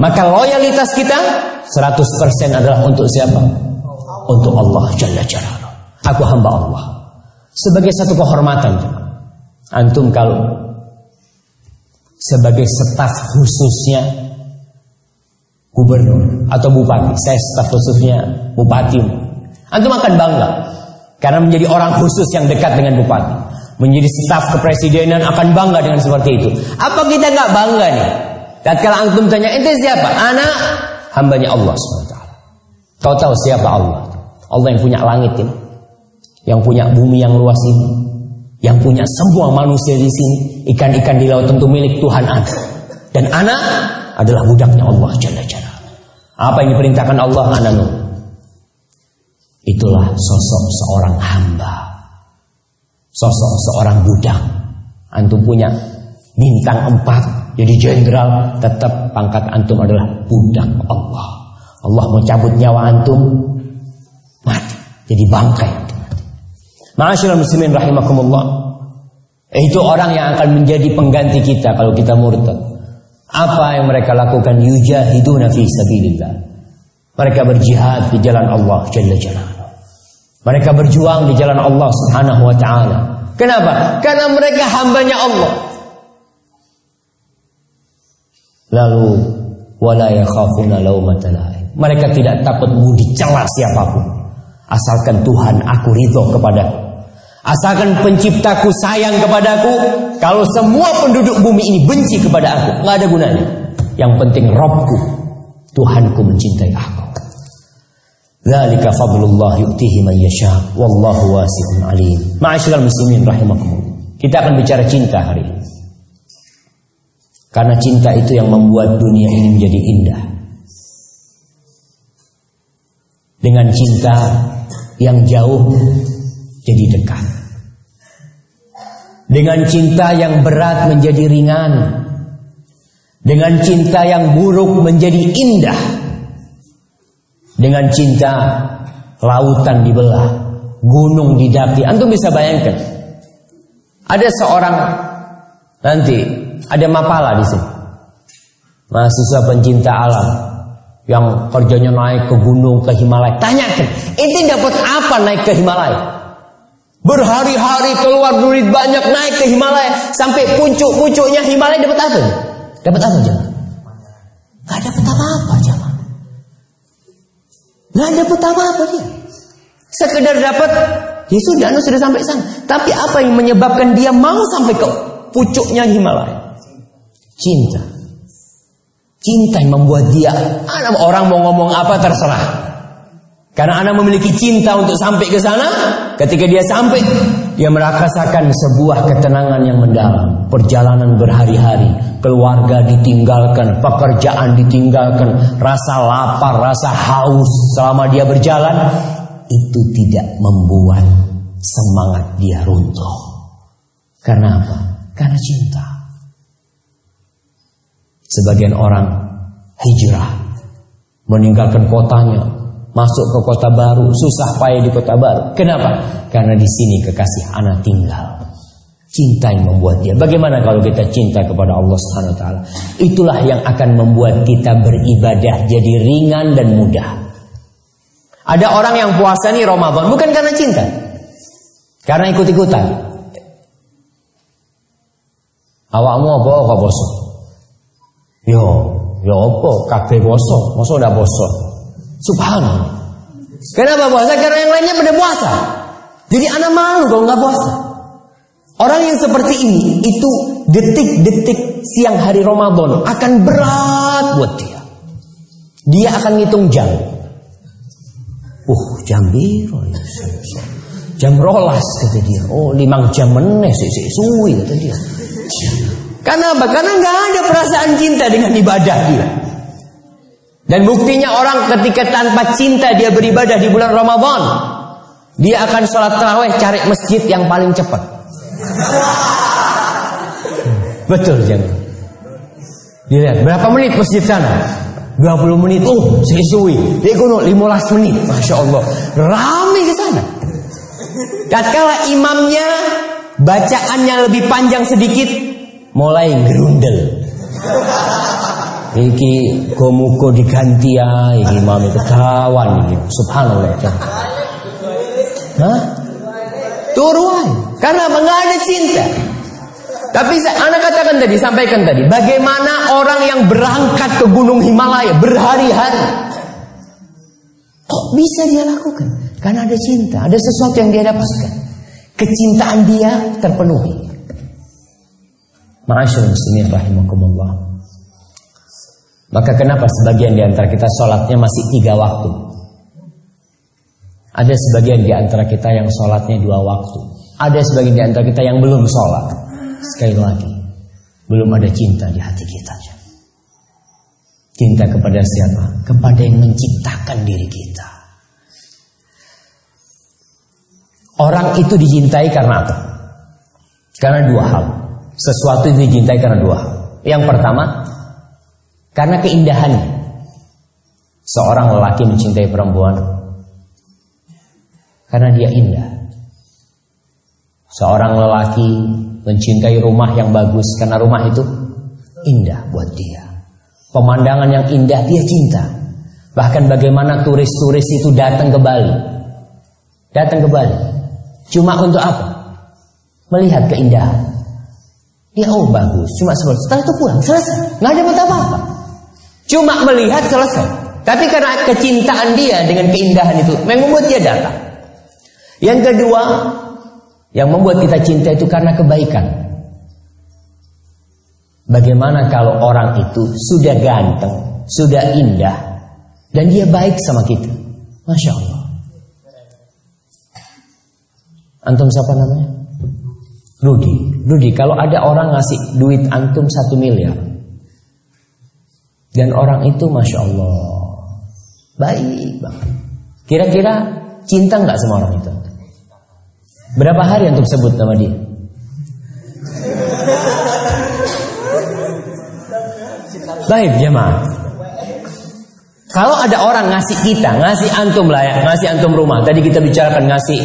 [SPEAKER 1] Maka loyalitas kita 100% adalah untuk siapa? Untuk Allah Jalla Jalaluh. Aku hamba Allah. Sebagai satu kehormatan. Antum kalau sebagai staf khususnya gubernur atau bupati, saya staf khususnya bupati. Antum akan bangga karena menjadi orang khusus yang dekat dengan bupati. Menjadi staf kepresidenan akan bangga dengan seperti itu. Apa kita nggak bangga nih? Tatkala antum tanya, ente siapa? Anak hambanya Allah SWT. Kau tahu siapa Allah? Allah yang punya langit ini. Yang punya bumi yang luas ini. Yang punya semua manusia di sini. Ikan-ikan di laut tentu milik Tuhan anak. Dan anak adalah budaknya Allah Jalla Jalla. Apa yang diperintahkan Allah anak Itulah sosok seorang hamba. Sosok seorang budak. Antum punya bintang empat, jadi jenderal, tetap pangkat antum adalah budak Allah. Allah mau cabut nyawa antum, mati. Jadi bangkai. Ma'asyiral muslimin rahimakumullah. Itu orang yang akan menjadi pengganti kita kalau kita murtad. Apa yang mereka lakukan? Yujahiduna fi sabilillah. Mereka berjihad di jalan Allah Jalla Jalla. Mereka berjuang di jalan Allah Subhanahu wa taala. Kenapa? Karena mereka hambanya Allah. Lalu wala yakhafuna laumata Mereka tidak takut mau dicela siapa pun. Asalkan Tuhan aku ridho kepadaku. Asalkan penciptaku sayang kepadaku. Kalau semua penduduk bumi ini benci kepada aku, nggak ada gunanya. Yang penting Robku, Tuhanku mencintai aku. Dzalika fadlullah yu'tihi man yasha wallahu wasi'un alim. Ma'asyiral muslimin rahimakumullah. Kita akan bicara cinta hari ini. Karena cinta itu yang membuat dunia ini menjadi indah. Dengan cinta yang jauh jadi dekat. Dengan cinta yang berat menjadi ringan. Dengan cinta yang buruk menjadi indah. Dengan cinta lautan dibelah, gunung didaki. Antum bisa bayangkan. Ada seorang nanti ada mapala di sini. Mahasiswa pencinta alam yang kerjanya naik ke gunung ke Himalaya. Tanyakan, ini dapat apa naik ke Himalaya? Berhari-hari keluar duit banyak naik ke Himalaya sampai puncuk-puncuknya Himalaya dapat apa? Dapat apa jangan? Gak dapat apa-apa jangan. Nggak dapat apa-apa dia. Sekedar dapat, ya sudah, sudah sampai sana. Tapi apa yang menyebabkan dia mau sampai ke pucuknya Himalaya. Cinta. Cinta yang membuat dia, orang mau ngomong apa terserah. Karena anak memiliki cinta untuk sampai ke sana, ketika dia sampai, dia merasakan sebuah ketenangan yang mendalam. Perjalanan berhari-hari, keluarga ditinggalkan, pekerjaan ditinggalkan, rasa lapar, rasa haus selama dia berjalan, itu tidak membuat semangat dia runtuh. Karena apa? Karena cinta. Sebagian orang hijrah meninggalkan kotanya, masuk ke kota baru, susah payah di kota baru. Kenapa? Karena di sini kekasih anak tinggal. Cinta yang membuat dia. Bagaimana kalau kita cinta kepada Allah Subhanahu wa taala? Itulah yang akan membuat kita beribadah jadi ringan dan mudah. Ada orang yang puasa nih Ramadan bukan karena cinta. Karena ikut-ikutan. Awakmu apa kok poso? Yo, yo apa? Kabeh poso, poso udah poso. Subhanallah. Kenapa puasa? Karena yang lainnya pada puasa. Jadi anak malu kalau nggak puasa. Orang yang seperti ini itu detik-detik siang hari Ramadan akan berat buat dia. Dia akan ngitung jam. Uh, jam biru. Jam rolas kata dia. Oh, limang jam meneh sih suwi kata dia. Karena apa? Karena nggak ada perasaan cinta dengan ibadah dia. Dan buktinya orang ketika tanpa cinta dia beribadah di bulan Ramadan, dia akan sholat taraweh cari masjid yang paling cepat. Betul jangan. Dilihat berapa menit masjid sana? 20 menit. Oh, sesuai. Dia kuno 15 menit. Masya Allah. Ramai ke sana. Tatkala imamnya bacaannya lebih panjang sedikit, mulai gerundel. Iki gomuko diganti ya, iki imam ketahuan iki. Subhanallah. Hah? Turuan. Karena enggak ada cinta. Tapi anak katakan tadi, sampaikan tadi, bagaimana orang yang berangkat ke Gunung Himalaya berhari-hari, kok bisa dia lakukan? Karena ada cinta, ada sesuatu yang dia dapatkan. Kecintaan dia terpenuhi. Ma'asyur muslimin rahimakumullah. Maka kenapa sebagian di antara kita sholatnya masih tiga waktu? Ada sebagian di antara kita yang sholatnya dua waktu. Ada sebagian di antara kita yang belum sholat. Sekali lagi, belum ada cinta di hati kita. Cinta kepada siapa? Kepada yang menciptakan diri kita. Orang itu dicintai karena apa? Karena dua hal. Sesuatu itu dicintai karena dua hal. Yang pertama, karena keindahannya. Seorang lelaki mencintai perempuan karena dia indah. Seorang lelaki mencintai rumah yang bagus karena rumah itu indah buat dia. Pemandangan yang indah dia cinta. Bahkan bagaimana turis-turis itu datang ke Bali. Datang ke Bali. Cuma untuk apa? Melihat keindahan. Ya oh bagus, cuma seperti setelah itu pulang selesai, nggak ada apa-apa. Cuma melihat selesai. Tapi karena kecintaan dia dengan keindahan itu, membuat dia datang. Yang kedua, yang membuat kita cinta itu karena kebaikan. Bagaimana kalau orang itu sudah ganteng, sudah indah, dan dia baik sama kita? Masya Allah. Antum siapa namanya? Rudi. Rudi, kalau ada orang ngasih duit antum satu miliar. Dan orang itu Masya Allah. Baik banget. Kira-kira cinta nggak sama orang itu? Berapa hari untuk sebut nama dia? Baik jemaah. Kalau ada orang ngasih kita, ngasih antum lah ya, ngasih antum rumah. Tadi kita bicarakan ngasih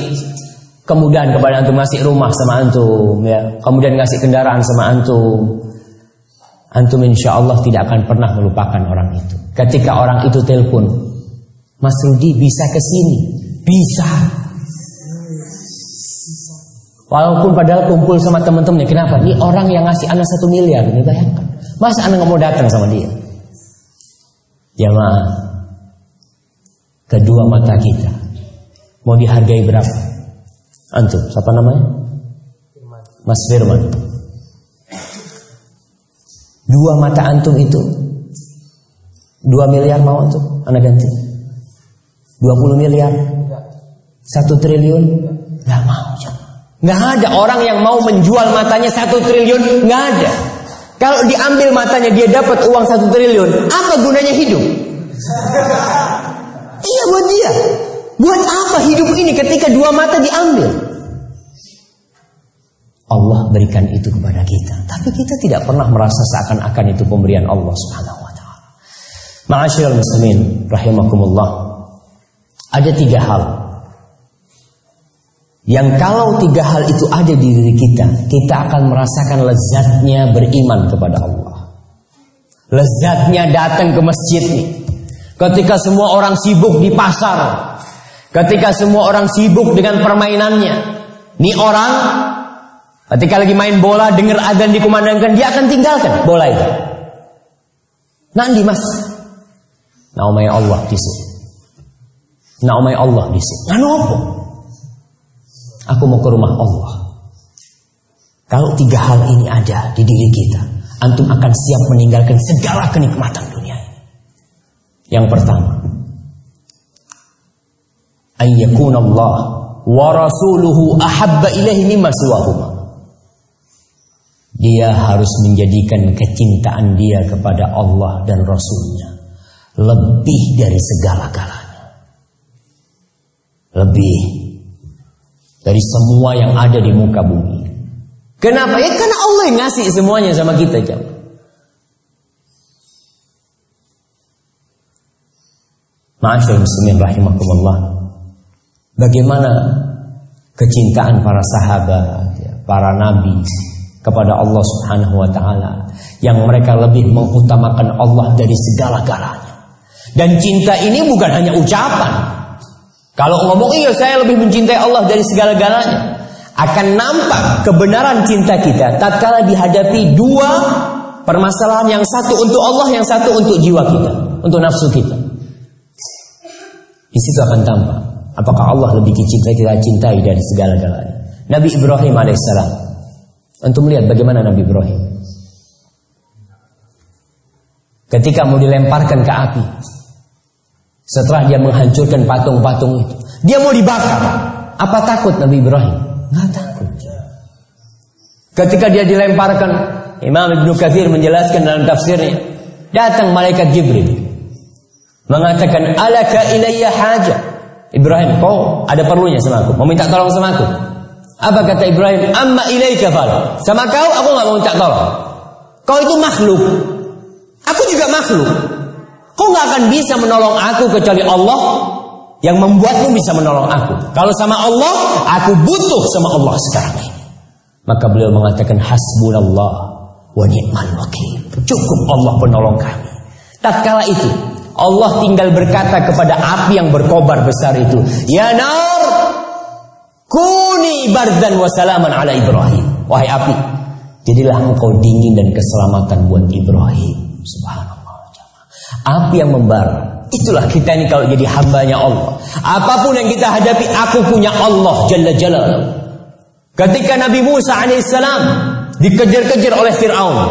[SPEAKER 1] kemudahan kepada antum ngasih rumah sama antum ya. Kemudian ngasih kendaraan sama antum. Antum insya Allah tidak akan pernah melupakan orang itu. Ketika orang itu telepon, Mas Rudi bisa ke sini, bisa. Walaupun padahal kumpul sama teman-temannya, kenapa? Ini orang yang ngasih anak satu miliar, ini bayangkan. Masa anak nggak mau datang sama dia? Jamaah, kedua mata kita mau dihargai berapa? Antum, siapa namanya? Mas Firman. Dua mata antum itu dua miliar mau untuk anak ganti. Dua puluh miliar, satu triliun, nggak mau. Nggak ada orang yang mau menjual matanya satu triliun, nggak ada. Kalau diambil matanya dia dapat uang satu triliun, apa gunanya hidup? Iya buat dia. Buat apa hidup ini ketika dua mata diambil? Allah berikan itu kepada kita. Tapi kita tidak pernah merasa seakan-akan itu pemberian Allah Subhanahu wa taala. Ma'asyiral muslimin rahimakumullah. Ada tiga hal yang kalau tiga hal itu ada di diri kita, kita akan merasakan lezatnya beriman kepada Allah. Lezatnya datang ke masjid nih. Ketika semua orang sibuk di pasar, ketika semua orang sibuk dengan permainannya, nih orang ketika lagi main bola dengar adzan dikumandangkan, dia akan tinggalkan bola itu. Nanti mas, naumai Allah di sini. Naumai Allah di sini. Nganu apa? Aku mau ke rumah Allah. Kalau tiga hal ini ada di diri kita, antum akan siap meninggalkan segala kenikmatan dunia. Yang pertama, ayyakun Allah wa rasuluhu ahabba ilaihi mimma siwahuma. Dia harus menjadikan kecintaan dia kepada Allah dan Rasulnya lebih dari segala-galanya. Lebih dari semua yang ada di muka bumi. Kenapa? Ya karena Allah yang ngasih semuanya sama kita, jam. Ma'asyur muslimin. Bagaimana kecintaan para sahabat, ya, para nabi kepada Allah Subhanahu wa taala yang mereka lebih mengutamakan Allah dari segala-galanya. Dan cinta ini bukan hanya ucapan. Kalau ngomong iya saya lebih mencintai Allah dari segala-galanya, akan nampak kebenaran cinta kita tatkala dihadapi dua permasalahan yang satu untuk Allah, yang satu untuk jiwa kita, untuk nafsu kita. Di situ akan tampak apakah Allah lebih cinta kita cintai dari segala-galanya. Nabi Ibrahim alaihissalam. Untuk melihat bagaimana Nabi Ibrahim. Ketika mau dilemparkan ke api. Setelah dia menghancurkan patung-patung itu. Dia mau dibakar. Apa takut Nabi Ibrahim? Nggak takut. Ketika dia dilemparkan. Imam Ibn Kathir menjelaskan dalam tafsirnya. Datang malaikat Jibril mengatakan alaka ilayya haja Ibrahim kau ada perlunya sama aku mau minta tolong sama aku apa kata Ibrahim? Amma ilaika fal. Sama kau aku nggak mau minta tolong kau itu makhluk. Aku juga makhluk. Kau nggak akan bisa menolong aku kecuali Allah yang membuatmu bisa menolong aku. Kalau sama Allah aku butuh sama Allah sekarang ini. Maka beliau mengatakan hasbunallah wa ni'mal wakil. Cukup Allah penolong kami. Tatkala itu Allah tinggal berkata kepada api yang berkobar besar itu, "Ya nar, kuni bardan wa salaman ala Ibrahim." Wahai api, jadilah engkau dingin dan keselamatan buat Ibrahim. Subhanallah. Api yang membara. Itulah kita ini kalau jadi hambanya Allah. Apa pun yang kita hadapi, aku punya Allah Jalla Jalla. Ketika Nabi Musa alaihissalam dikejar-kejar oleh Fir'aun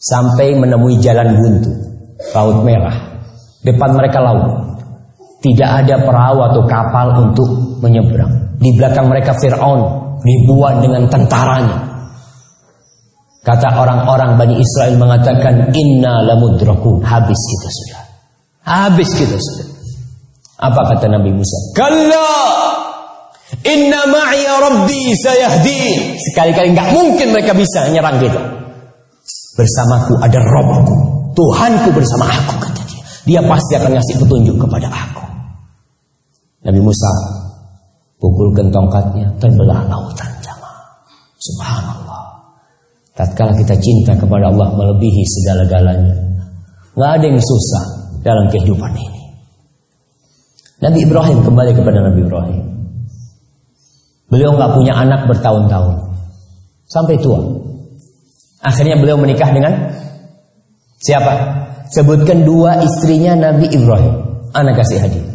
[SPEAKER 1] sampai menemui jalan buntu. Laut Merah. Depan mereka laut. Tidak ada perahu atau kapal untuk menyeberang. Di belakang mereka Fir'aun ribuan dengan tentaranya. Kata orang-orang Bani Israel mengatakan Inna lamudrakun. Habis kita sudah. Habis kita sudah. Apa kata Nabi Musa? Kalla! Inna ma'iya rabbi sayahdi Sekali-kali nggak mungkin mereka bisa nyerang kita. Bersamaku ada Robku. Tuhanku bersama aku kata dia. Dia pasti akan ngasih petunjuk kepada aku. Nabi Musa pukulkan tongkatnya terbelah lautan jamaah. Subhanallah. Tatkala kita cinta kepada Allah melebihi segala-galanya, nggak ada yang susah dalam kehidupan ini. Nabi Ibrahim kembali kepada Nabi Ibrahim. Beliau nggak punya anak bertahun-tahun sampai tua. Akhirnya beliau menikah dengan Siapa? Sebutkan dua istrinya Nabi Ibrahim. Anak kasih hadiah.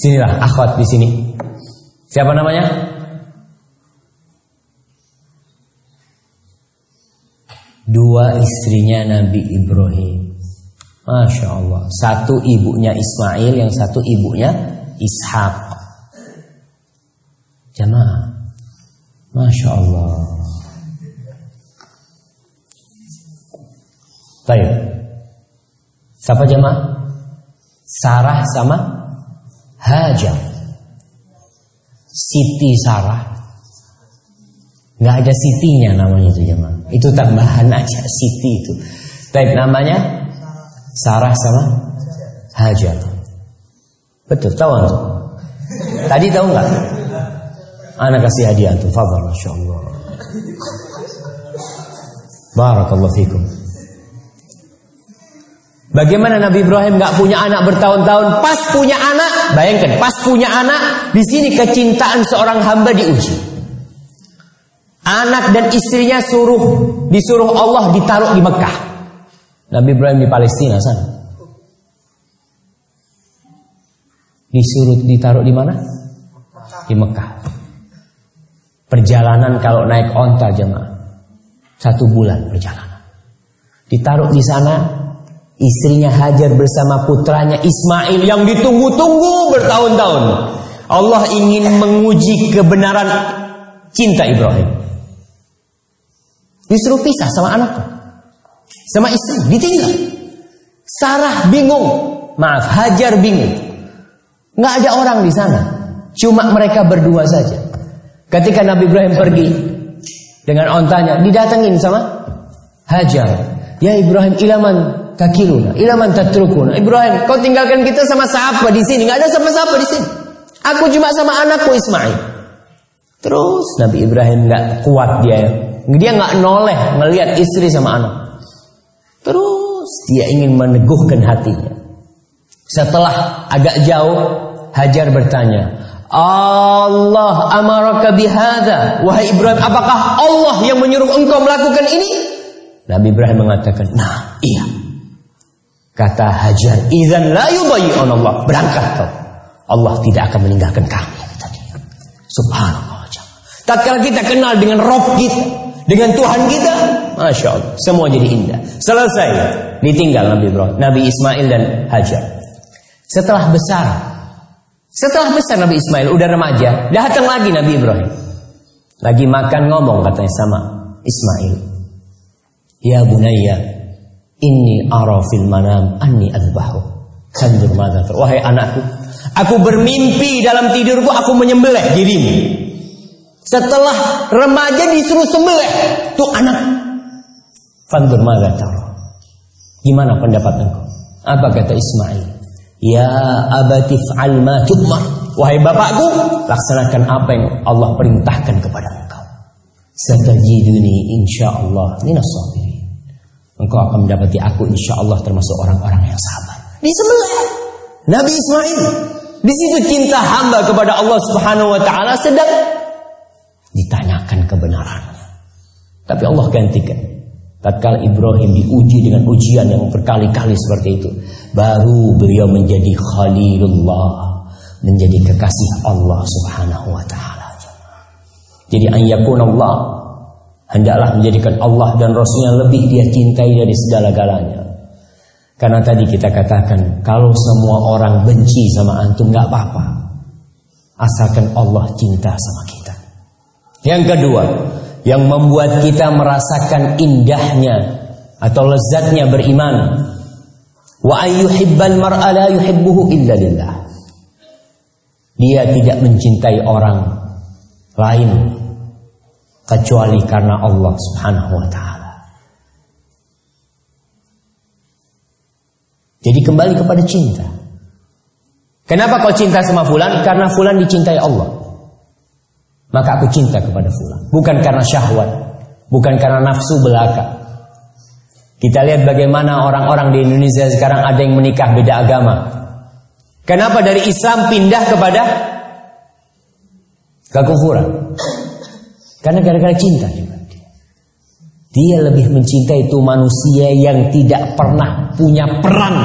[SPEAKER 1] Sinilah akhwat di sini. Siapa namanya? dua istrinya Nabi Ibrahim. Masya Allah. Satu ibunya Ismail, yang satu ibunya Ishak. Jemaah. Masya Allah. Baik. Siapa jemaah? Sarah sama Hajar. Siti Sarah. Nggak ada sitinya namanya itu jemaah. Itu tambahan (laughs) aja Siti itu. Baik namanya Sarah sama Hajar. Betul tahu antum? Tadi tahu nggak? Anak kasih hadiah antum. Fadhal Masya Allah. Barakallahu fikum. Bagaimana Nabi Ibrahim nggak punya anak bertahun-tahun, pas punya anak, bayangkan, pas punya anak, di sini kecintaan seorang hamba diuji. Anak dan istrinya suruh disuruh Allah ditaruh di Mekah. Nabi Ibrahim di Palestina sana. Disuruh ditaruh di mana? Di Mekah. Perjalanan kalau naik onta jemaah satu bulan perjalanan. Ditaruh di sana Istrinya Hajar bersama putranya Ismail yang ditunggu-tunggu bertahun-tahun. Allah ingin menguji kebenaran cinta Ibrahim. Disuruh pisah sama anaknya. Sama istri, ditinggal. Sarah bingung. Maaf, Hajar bingung. Nggak ada orang di sana. Cuma mereka berdua saja. Ketika Nabi Ibrahim pergi dengan ontanya, didatengin sama Hajar. Ya Ibrahim, ilaman takiluna, ilaman tatrukuna. Ibrahim, kau tinggalkan kita sama siapa di sini? Nggak ada sama-siapa di sini. Aku cuma sama anakku Ismail. Terus Nabi Ibrahim nggak kuat dia, dia nggak noleh melihat istri sama anak. Terus dia ingin meneguhkan hatinya. Setelah agak jauh, Hajar bertanya, Allah amaraka bihada. Wahai Ibrahim, apakah Allah yang menyuruh engkau melakukan ini? Nabi Ibrahim mengatakan, nah iya. Kata Hajar, Izan la yubayi'un Allah. Berangkat kau. Allah tidak akan meninggalkan kami. Kata dia. Subhanallah. Kita kenal dengan Rob kita, dengan Tuhan kita, Masya Allah, semua jadi indah. Selesai, ditinggal Nabi Ibrahim, Nabi Ismail dan Hajar. Setelah besar, setelah besar Nabi Ismail, udah remaja, datang lagi Nabi Ibrahim. Lagi makan ngomong katanya sama Ismail. Ya bunayya, inni ara fil manam anni azbahu. Sandur mata. Wahai anakku, aku bermimpi dalam tidurku aku menyembelih dirimu. Setelah remaja disuruh sembelih tuh anak. Fandur mada Gimana pendapat engkau? Apa kata Ismail? Ya abati fa'al ma tu'mar. Wahai bapakku, laksanakan apa yang Allah perintahkan kepada engkau. Satajiduni insyaallah minas sabirin. Engkau akan mendapati aku insyaallah termasuk orang-orang yang sabar. Disembelih Nabi Ismail. Di situ cinta hamba kepada Allah Subhanahu wa taala sedang ditanyakan kebenarannya. Tapi Allah gantikan. Tatkala Ibrahim diuji dengan ujian yang berkali-kali seperti itu, baru beliau menjadi khalilullah, menjadi kekasih Allah Subhanahu wa taala. Jadi ayyakun Allah hendaklah menjadikan Allah dan Rasulnya lebih dia cintai dari segala-galanya. Karena tadi kita katakan kalau semua orang benci sama antum nggak apa-apa, asalkan Allah cinta sama kita. Yang kedua, yang membuat kita merasakan indahnya atau lezatnya beriman. Wa ayyuhibbal mar'a la yuhibbuhu illa lillah. Dia tidak mencintai orang lain kecuali karena Allah Subhanahu wa taala. Jadi kembali kepada cinta. Kenapa kau cinta sama fulan? Karena fulan dicintai Allah. Maka aku cinta kepada fulan. Bukan karena syahwat. Bukan karena nafsu belaka. Kita lihat bagaimana orang-orang di Indonesia sekarang ada yang menikah beda agama. Kenapa dari Islam pindah kepada kekufuran? Karena gara-gara cinta juga. Dia lebih mencintai itu manusia yang tidak pernah punya peran.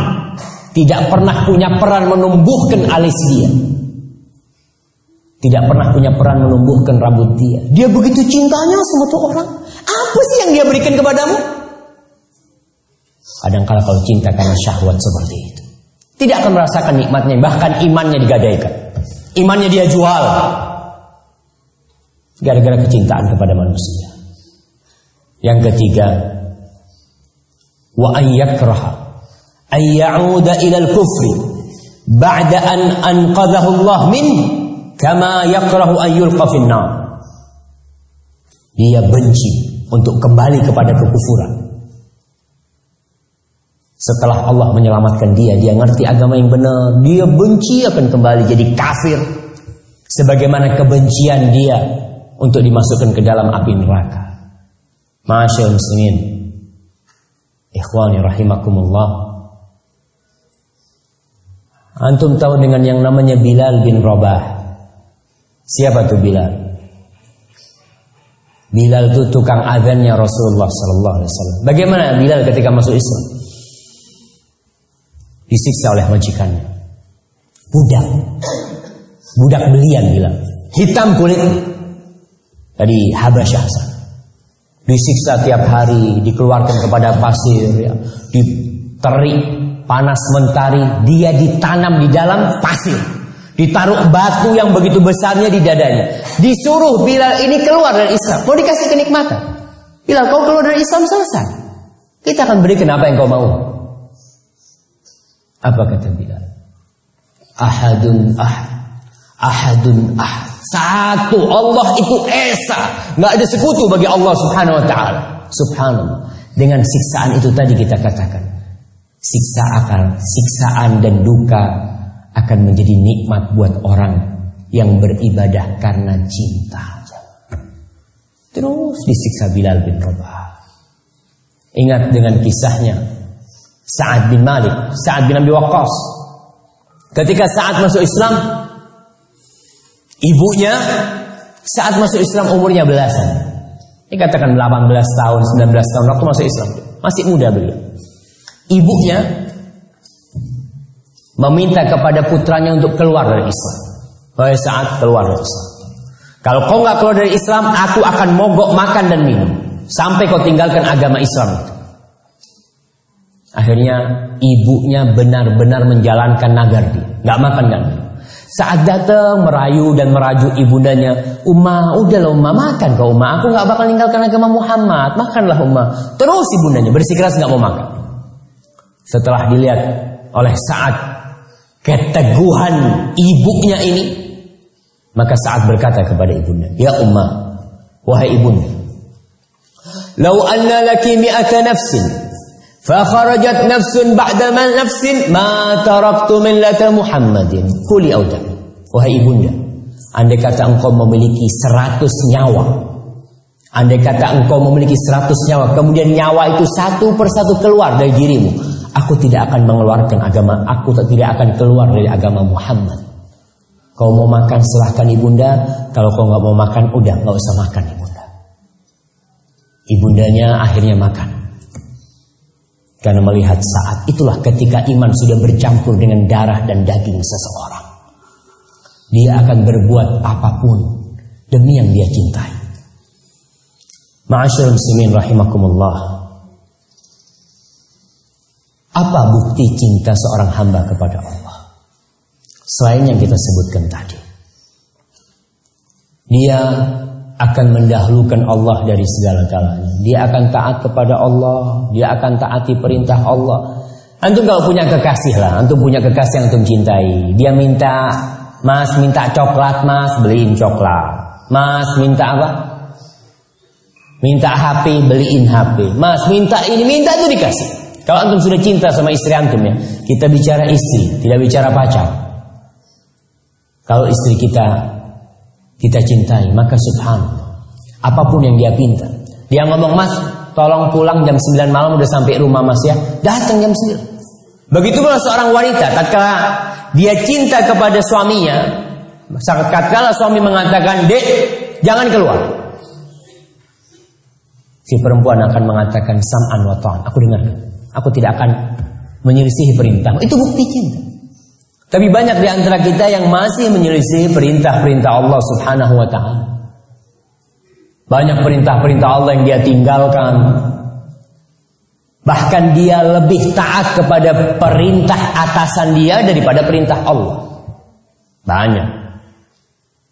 [SPEAKER 1] Tidak pernah punya peran menumbuhkan alis dia. Tidak pernah punya peran menumbuhkan rambut dia. Dia begitu cintanya sama tuh orang. Apa sih yang dia berikan kepadamu? Kadang-kala kalau cinta karena syahwat seperti itu. Tidak akan merasakan nikmatnya, bahkan imannya digadaikan. Imannya dia jual. Gara-gara kecintaan kepada manusia. Yang ketiga, wa an yakraha an ya'uda ila al-kufri ba'da an anqadhahu Allah min kama yakrahu an yulqa Dia benci untuk kembali kepada kekufuran. Setelah Allah menyelamatkan dia, dia ngerti agama yang benar, dia benci akan kembali jadi kafir. Sebagaimana kebencian dia untuk dimasukkan ke dalam api neraka. Masyaallah muslimin. Ikhwani rahimakumullah. Antum tahu dengan yang namanya Bilal bin Rabah. Siapa tuh Bilal? Bilal itu tukang azannya Rasulullah sallallahu alaihi wasallam. Bagaimana Bilal ketika masuk Islam? Disiksa oleh majikannya. Budak. Budak belian Bilal. Hitam kulit. Dari Habasyah disiksa tiap hari, dikeluarkan kepada pasir, ya, diterik panas mentari, dia ditanam di dalam pasir. Ditaruh batu yang begitu besarnya di dadanya. Disuruh Bilal ini keluar dari Islam. Mau dikasih kenikmatan. Bilal kau keluar dari Islam selesai. Kita akan berikan apa yang kau mau. Apa kata Bilal? Ahadun ahad. Ahadun ahad. Satu Allah itu esa, nggak ada sekutu bagi Allah Subhanahu wa taala. Subhanallah. Dengan siksaan itu tadi kita katakan. Siksa akal, siksaan dan duka akan menjadi nikmat buat orang yang beribadah karena cinta. Terus disiksa Bilal bin Rabah. Ingat dengan kisahnya Sa'ad bin Malik, Sa'ad bin Abi Waqqas. Ketika Sa'ad masuk Islam, Ibunya saat masuk Islam umurnya belasan. Ini katakan 18 tahun, 19 tahun waktu masuk Islam. Masih muda beliau. Ibunya meminta kepada putranya untuk keluar dari Islam. Pada saat keluar dari Islam. Kalau kau nggak keluar dari Islam, aku akan mogok makan dan minum sampai kau tinggalkan agama Islam. Akhirnya ibunya benar-benar menjalankan nagar dia, nggak makan dan minum. Saat datang merayu dan merajuk ibundanya, Umma, udahlah Umma, makan kau Umma. Aku nggak bakal meninggalkan agama Muhammad. Makanlah Umma. Terus ibundanya bersikeras nggak mau makan. Setelah dilihat oleh saat keteguhan ibunya ini, maka saat berkata kepada ibunda, Ya Umma, wahai ibunda, Lau anna laki mi'ata nafsin Fakharajat nafsun ba'da man nafsin ma taraktu millata Muhammadin. Kuli auda. Wahai ibunda, andai kata engkau memiliki seratus nyawa, andai kata engkau memiliki seratus nyawa, kemudian nyawa itu satu persatu keluar dari dirimu, aku tidak akan mengeluarkan agama, aku tidak akan keluar dari agama Muhammad. Kau mau makan silahkan ibunda, kalau kau nggak mau makan, udah nggak usah makan ibunda. Ibundanya akhirnya makan. Karena melihat saat itulah ketika iman sudah bercampur dengan darah dan daging seseorang. Dia akan berbuat apa pun demi yang dia cintai. Ma'asyur muslimin rahimakumullah. Apa bukti cinta seorang hamba kepada Allah? Selain yang kita sebutkan tadi. Dia akan mendahulukan Allah dari segala-galanya. Dia akan taat kepada Allah, dia akan taati perintah Allah. Antum kalau punya kekasih lah, antum punya kekasih yang antum cintai. Dia minta, Mas minta coklat, Mas beliin coklat. Mas minta apa? Minta HP, beliin HP. Mas minta ini, minta itu dikasih. Kalau antum sudah cinta sama istri antum ya, kita bicara istri, tidak bicara pacar. Kalau istri kita kita cintai, maka subhanallah. Apa pun yang dia pinta. Dia ngomong, "Mas, tolong pulang jam 9 malam udah sampai rumah Mas ya." Datang jam 9. Begitu pula seorang wanita tatkala dia cinta kepada suaminya, saat tatkala suami mengatakan, "Dek, jangan keluar." Si perempuan akan mengatakan sam'an wa Aku dengarkan. Aku tidak akan menyelisihi perintah. Itu bukti cinta. Tapi banyak di antara kita yang masih menyelisih perintah-perintah Allah Subhanahu wa taala. Banyak perintah-perintah Allah yang dia tinggalkan. Bahkan dia lebih taat kepada perintah atasan dia daripada perintah Allah. Banyak.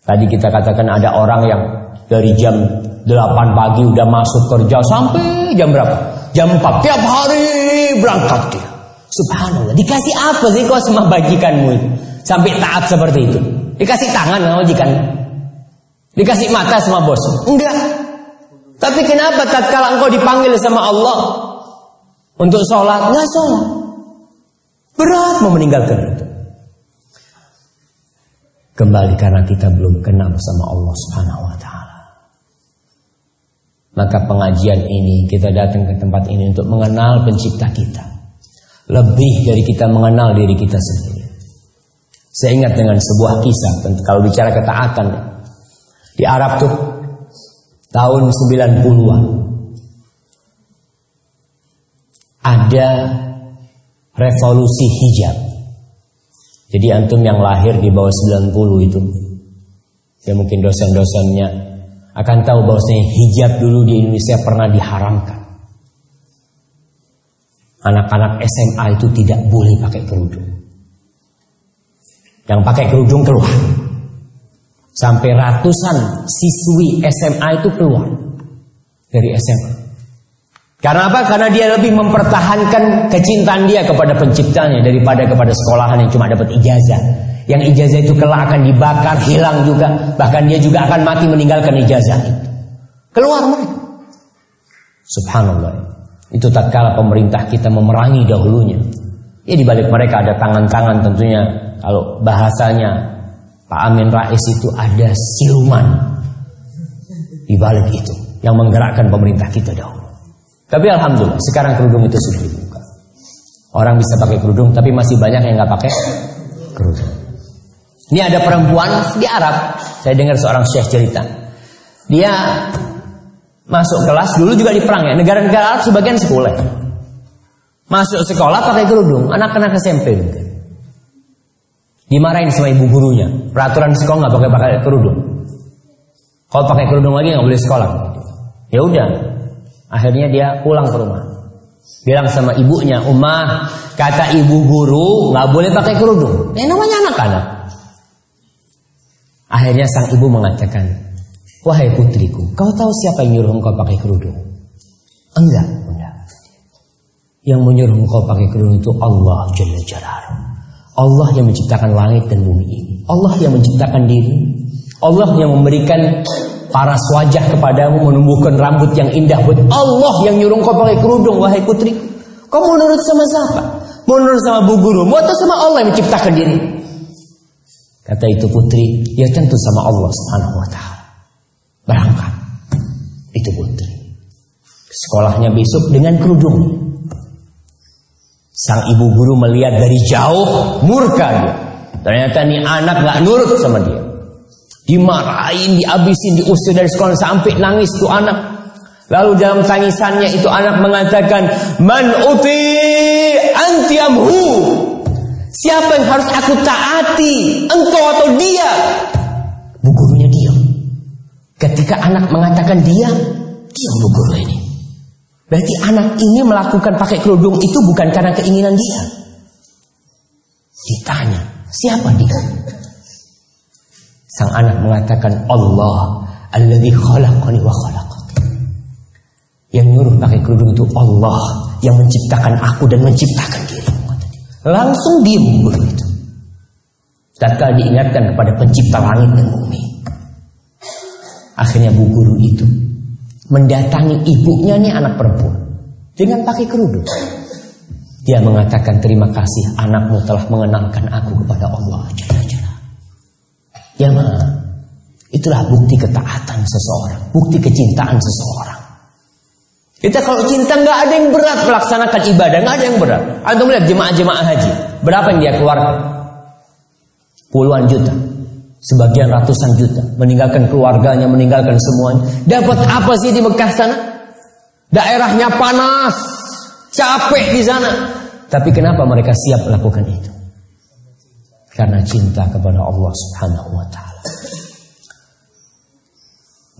[SPEAKER 1] Tadi kita katakan ada orang yang dari jam 8 pagi udah masuk kerja sampai jam berapa? Jam 4 tiap hari berangkat dia. Subhanallah. Dikasih apa sih kau sama bajikanmu itu? Sampai taat seperti itu. Dikasih tangan sama majikan. Dikasih mata sama bos. Enggak. Tapi kenapa tatkala engkau dipanggil sama Allah untuk sholat, nggak sholat. Berat mau meninggalkan itu. Kembali karena kita belum kenal sama Allah Subhanahu wa taala. Maka pengajian ini kita datang ke tempat ini untuk mengenal pencipta kita. Lebih dari kita mengenal diri kita sendiri. Saya ingat dengan sebuah kisah kalau bicara ketaatan di Arab tuh tahun 90-an ada revolusi hijab. Jadi antum yang lahir di bawah 90 itu ya mungkin dosen-dosennya akan tahu bahwasanya hijab dulu di Indonesia pernah diharamkan. Anak-anak SMA itu tidak boleh pakai kerudung. Yang pakai kerudung keluar. Sampai ratusan siswi SMA itu keluar dari SMA. Karena apa? Karena dia lebih mempertahankan kecintaan dia kepada penciptanya daripada kepada sekolahan yang cuma dapat ijazah. Yang ijazah itu kelak akan dibakar, hilang juga. Bahkan dia juga akan mati meninggalkan ijazah itu. Keluar mereka. Subhanallah. Itu tak kala pemerintah kita memerangi dahulunya. Ya di balik mereka ada tangan-tangan tentunya. Kalau bahasanya Pak Amin Rais itu ada siluman di balik itu yang menggerakkan pemerintah kita dahulu. Tapi alhamdulillah sekarang kerudung itu sudah dibuka. Orang bisa pakai kerudung tapi masih banyak yang nggak pakai kerudung. Ini ada perempuan di Arab. Saya dengar seorang syekh cerita. Dia masuk kelas dulu juga di perang ya. Negara-negara Arab sebagian sekolah. Masuk sekolah pakai kerudung, anak-anak SMP mungkin. Dimarahin sama ibu gurunya. Peraturan sekolah nggak pakai pakai kerudung. Kalau pakai kerudung lagi nggak boleh sekolah. Ya udah, Akhirnya dia pulang ke rumah. Bilang sama ibunya, Umah, kata ibu guru nggak boleh pakai kerudung. Ini namanya anak-anak. Akhirnya sang ibu mengatakan, Wahai putriku, kau tahu siapa yang nyuruh engkau pakai kerudung? Enggak, bunda. Yang menyuruh engkau pakai kerudung itu Allah Jalla Jalaluhu. Allah yang menciptakan langit dan bumi ini. Allah yang menciptakan diri. Allah yang memberikan paras wajah kepadamu, menumbuhkan rambut yang indah buat Allah yang nyuruh kau pakai kerudung, wahai putri. Kau mau nurut sama siapa? Mau nurut sama bu guru, mau atau sama Allah yang menciptakan diri? Kata itu putri, ya tentu sama Allah Subhanahu wa. Berangkat. Itu putri. Sekolahnya besok dengan kerudung. Sang ibu guru melihat dari jauh, murka dia. Ternyata ini anak gak nurut sama dia. Dimarahin, dihabisin, diusir dari sekolah sampai nangis tuh anak. Lalu dalam tangisannya itu anak mengatakan, "Man uti antiamhu." Siapa yang harus aku taati? Engkau atau dia? Diam. Ketika anak mengatakan dia, diam bu guru ini. Berarti anak ini melakukan pakai kerudung itu bukan karena keinginan dia. Ditanya, siapa dia? Sang anak mengatakan Allah alladzi khalaqani wa khalaqak. Yang nyuruh pakai kerudung itu Allah yang menciptakan aku dan menciptakan dirimu. Langsung diam guru itu. Tatkala diingatkan kepada pencipta langit dan bumi. Akhirnya bu guru itu mendatangi ibunya nih anak perempuan dengan pakai kerudung. Dia mengatakan terima kasih anakmu telah mengenalkan aku kepada Allah. Ya ma, itulah bukti ketaatan seseorang, bukti kecintaan seseorang. Kita kalau cinta nggak ada yang berat melaksanakan ibadah, nggak ada yang berat. Anda melihat jemaah-jemaah haji, berapa yang dia keluarkan? Puluhan juta, sebagian ratusan juta, meninggalkan keluarganya, meninggalkan semuanya. Dapat apa sih di Mekah sana? Daerahnya panas, capek di sana. Tapi kenapa mereka siap melakukan itu? karena cinta kepada Allah Subhanahu wa taala.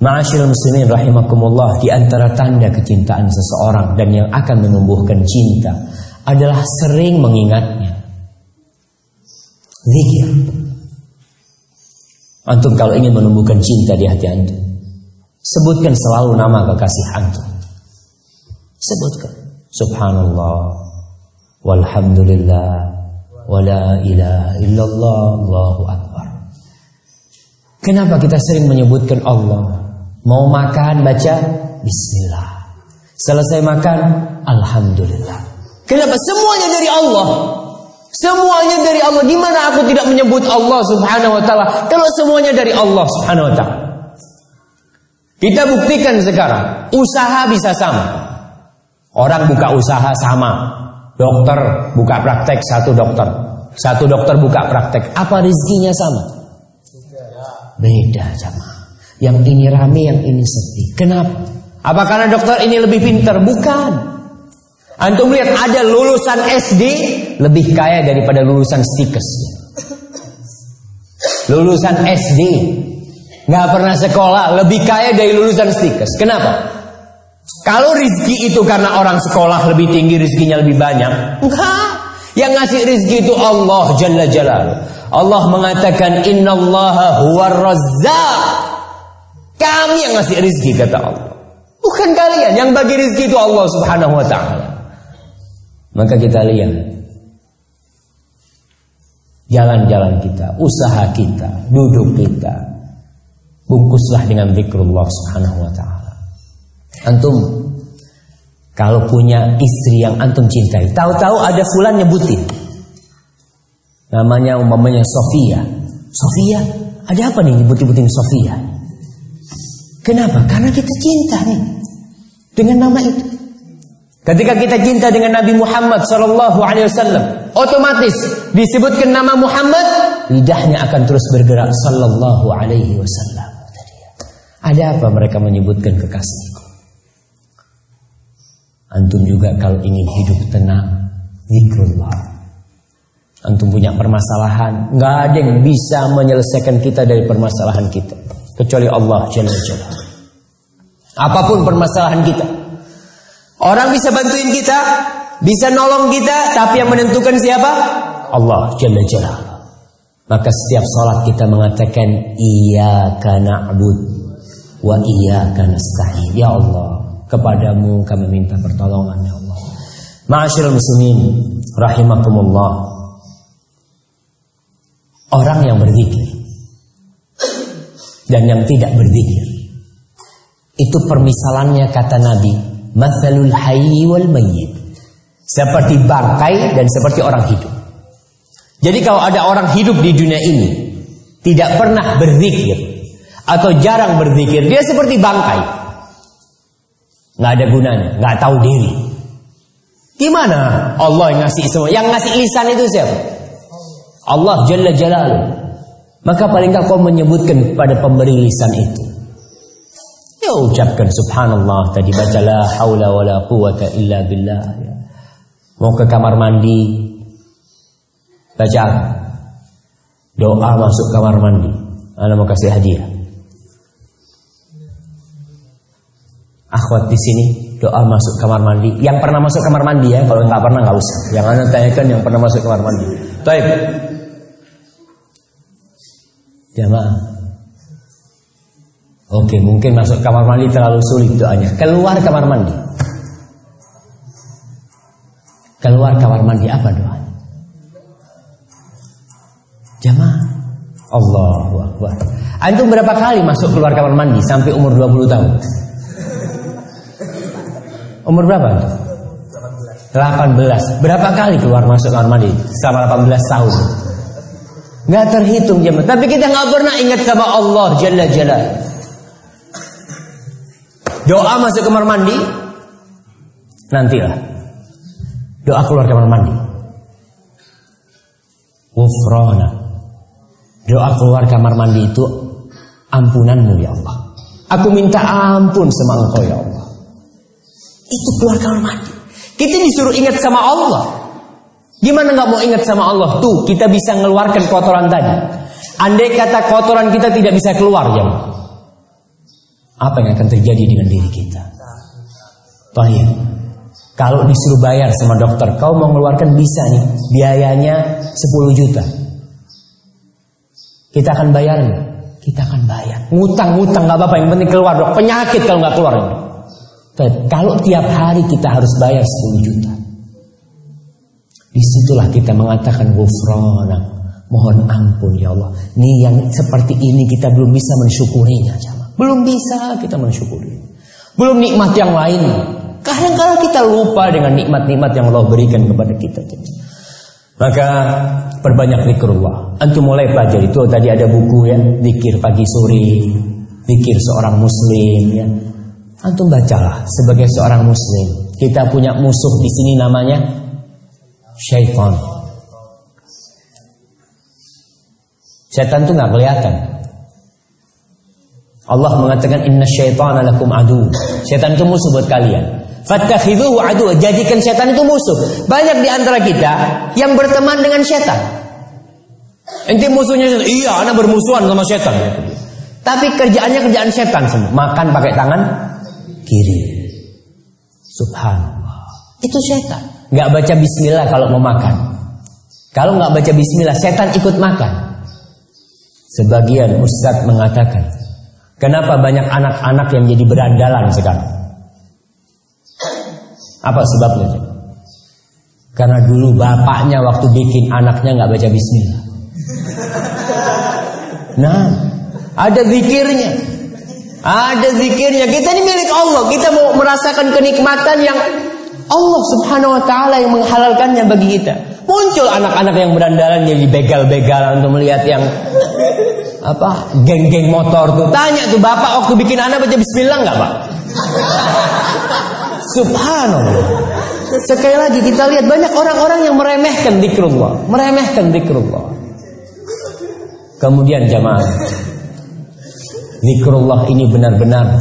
[SPEAKER 1] Ma'asyiral muslimin rahimakumullah di antara tanda kecintaan seseorang dan yang akan menumbuhkan cinta adalah sering mengingatnya. Zikir. Antum kalau ingin menumbuhkan cinta di hati antum, sebutkan selalu nama kekasih antum. Sebutkan. Subhanallah, walhamdulillah, wala ilaha illallah, Allahu akbar. Kenapa kita sering menyebutkan Allah? Mau makan baca Bismillah. Selesai makan Alhamdulillah. Kenapa? Semuanya dari Allah. Semuanya dari Allah. Di mana aku tidak menyebut Allah Subhanahu wa taala? Kalau semuanya dari Allah Subhanahu wa taala. Kita buktikan sekarang, usaha bisa sama. Orang buka usaha sama. Dokter buka praktek satu dokter. Satu dokter buka praktek. Apa rezekinya sama? Beda sama. Yang ini rame, yang ini sepi. Kenapa? Apa karena dokter ini lebih pintar? Bukan. Antum lihat ada lulusan SD lebih kaya daripada lulusan stikes. Lulusan SD nggak pernah sekolah lebih kaya dari lulusan stikes. Kenapa? Kalau rizki itu karena orang sekolah lebih tinggi rizkinya lebih banyak, enggak. Yang ngasih rizki itu Allah Jalla Jalal. Allah mengatakan Inna Allah razzaq kami yang ngasih rizki kata Allah. Bukan kalian. Yang bagi rizki itu Allah subhanahu wa ta'ala. Maka kita lihat. Jalan-jalan kita. Usaha kita. Duduk kita. Bungkuslah dengan zikrullah subhanahu wa ta'ala. Antum. Kalau punya istri yang antum cintai. Tahu-tahu ada fulan nyebutin. Namanya umpamanya Sofia. Sofia? Ada apa nih nyebut-nyebutin Sofia? Kenapa? Karena kita cinta nih dengan nama itu. Ketika kita cinta dengan Nabi Muhammad Sallallahu Alaihi Wasallam, otomatis disebutkan nama Muhammad, lidahnya akan terus bergerak Sallallahu Alaihi Wasallam. Ada apa mereka menyebutkan kekasihku? Antum juga kalau ingin hidup tenang, zikrullah. Antum punya permasalahan, nggak ada yang bisa menyelesaikan kita dari permasalahan kita kecuali Allah Jalla Jalla. Apa pun permasalahan kita. Orang bisa bantuin kita, bisa nolong kita, tapi yang menentukan siapa? Allah Jalla Jalla. Maka setiap salat kita mengatakan iyyaka na'bud wa iyyaka nasta'in. Ya Allah, kepadamu kami minta pertolongan ya Allah. Ma'asyiral muslimin rahimakumullah. Orang yang berzikir dan yang tidak berzikir. Itu permisalannya kata Nabi, "Matsalul hayyi wal mayyit." Seperti bangkai dan seperti orang hidup. Jadi kalau ada orang hidup di dunia ini tidak pernah berzikir atau jarang berzikir, dia seperti bangkai. Nggak ada gunanya, nggak tahu diri. Gimana Allah yang ngasih semua? Yang ngasih lisan itu siapa? Allah Jalla Jalaluhu. Maka paling kau menyebutkan pada pemberi lisan itu. Ya ucapkan subhanallah tadi baca la haula wala quwata illa billah. Ya. Mau ke kamar mandi baca doa masuk kamar mandi. Anda mau kasih hadiah. Akhwat di sini doa masuk kamar mandi. Yang pernah masuk kamar mandi ya, kalau nggak pernah nggak usah. Yang anda tanyakan yang pernah masuk kamar mandi. Baik, Jamaah. Oke, mungkin masuk kamar mandi terlalu sulit doanya. Keluar kamar mandi. Keluar kamar mandi apa doanya? Jamaah. Allahu Akbar. Antum berapa kali masuk keluar kamar mandi sampai umur 20 tahun? Umur berapa? 18. Berapa kali keluar masuk kamar mandi selama 18 tahun? Nggak terhitung jemaah. Tapi kita nggak pernah ingat sama Allah Jalla Jalla. Doa masuk kamar mandi, nantilah. Doa keluar kamar mandi. Wufrona. Doa keluar kamar mandi itu ampunanmu ya Allah. Aku minta ampun sama engkau ya Allah. Itu keluar kamar mandi. Kita disuruh ingat sama Allah. Gimana nggak mau ingat sama Allah? Tuh, kita bisa mengeluarkan kotoran tadi. Andai kata kotoran kita tidak bisa keluar, ya. Apa yang akan terjadi dengan diri kita? Baik. Kalau disuruh bayar sama dokter, kau mau mengeluarkan bisa nih, biayanya 10 juta. Kita akan bayar nggak? Kita akan bayar. Ngutang-ngutang nggak apa-apa, yang penting keluar dok. Penyakit kalau nggak keluar. Kalau tiap hari kita harus bayar 10 juta. Di situlah kita mengatakan gufrona. Mohon ampun ya Allah. Ini yang seperti ini kita belum bisa mensyukurinya. Belum bisa kita mensyukuri. Belum nikmat yang lain. Kadang-kadang kita lupa dengan nikmat-nikmat yang Allah berikan kepada kita. Maka perbanyak zikrullah. Antum mulai pelajari itu tadi ada buku ya, zikir pagi sore, zikir seorang muslim ya. Antum bacalah sebagai seorang muslim. Kita punya musuh di sini namanya syaitan. Setan itu nggak kelihatan. Allah mengatakan inna syaitana lakum adu. Setan itu musuh buat kalian. Fattakhidhuhu adu. Jadikan setan itu musuh. Banyak di antara kita yang berteman dengan setan. Ente musuhnya setan. Iya, anak bermusuhan sama setan. Tapi kerjaannya kerjaan setan semua. Makan pakai tangan kiri. Subhanallah. Itu setan. Nggak baca bismillah kalau mau makan. Kalau nggak baca bismillah, setan ikut makan. Sebagian ustadz mengatakan, kenapa banyak anak-anak yang jadi berandalan sekarang? Apa sebabnya? Karena dulu bapaknya waktu bikin anaknya nggak baca bismillah. Nah, ada zikirnya. Ada zikirnya. Kita ini milik Allah. Kita mau merasakan kenikmatan yang Allah subhanahu wa ta'ala yang menghalalkannya bagi kita. Muncul anak-anak yang berandalan jadi begal-begal untuk melihat yang apa geng-geng motor tuh. Tanya tuh bapak waktu bikin anak baca bismillah nggak pak? (laughs) Subhanallah. Sekali lagi kita lihat banyak orang-orang yang meremehkan zikrullah, meremehkan zikrullah. Kemudian jamaah, zikrullah ini benar-benar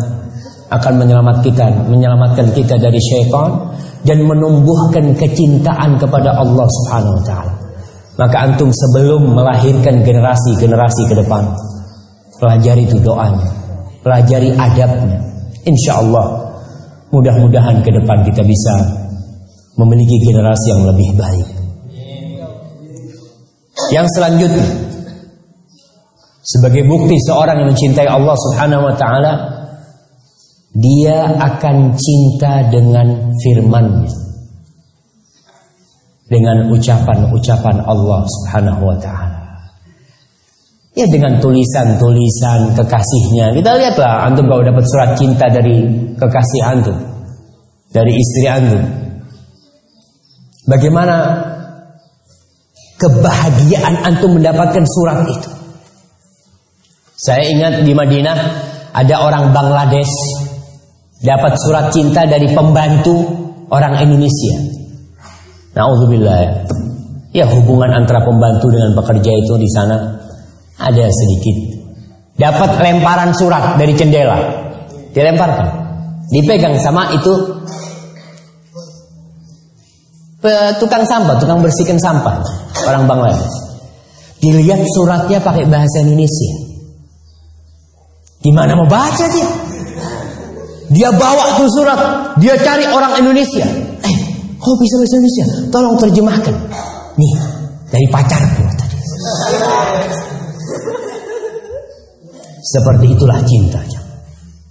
[SPEAKER 1] akan menyelamatkan kita, menyelamatkan kita dari syaitan dan menumbuhkan kecintaan kepada Allah Subhanahu wa taala. Maka antum sebelum melahirkan generasi-generasi ke depan, pelajari itu doanya, pelajari adabnya. Insya Allah, mudah-mudahan ke depan kita bisa memiliki generasi yang lebih baik. Yang selanjutnya, sebagai bukti seorang yang mencintai Allah Subhanahu wa taala, dia akan cinta dengan firman dengan ucapan-ucapan Allah Subhanahu wa taala. Ya dengan tulisan-tulisan kekasihnya. Kita lihatlah antum kalau dapat surat cinta dari kekasih antum, dari istri antum. Bagaimana kebahagiaan antum mendapatkan surat itu? Saya ingat di Madinah ada orang Bangladesh dapat surat cinta dari pembantu orang Indonesia. Nauzubillah ya. Ya hubungan antara pembantu dengan pekerja itu di sana ada sedikit. Dapat lemparan surat dari jendela. Dilemparkan. Dipegang sama itu tukang sampah, tukang bersihkan sampah orang Bangladesh. Dilihat suratnya pakai bahasa Indonesia. Gimana mau baca dia? Dia bawa tuh surat, dia cari orang Indonesia. Kau bisa bahasa Indonesia? Tolong terjemahkan. Nih, dari pacarku tadi. Seperti itulah cinta.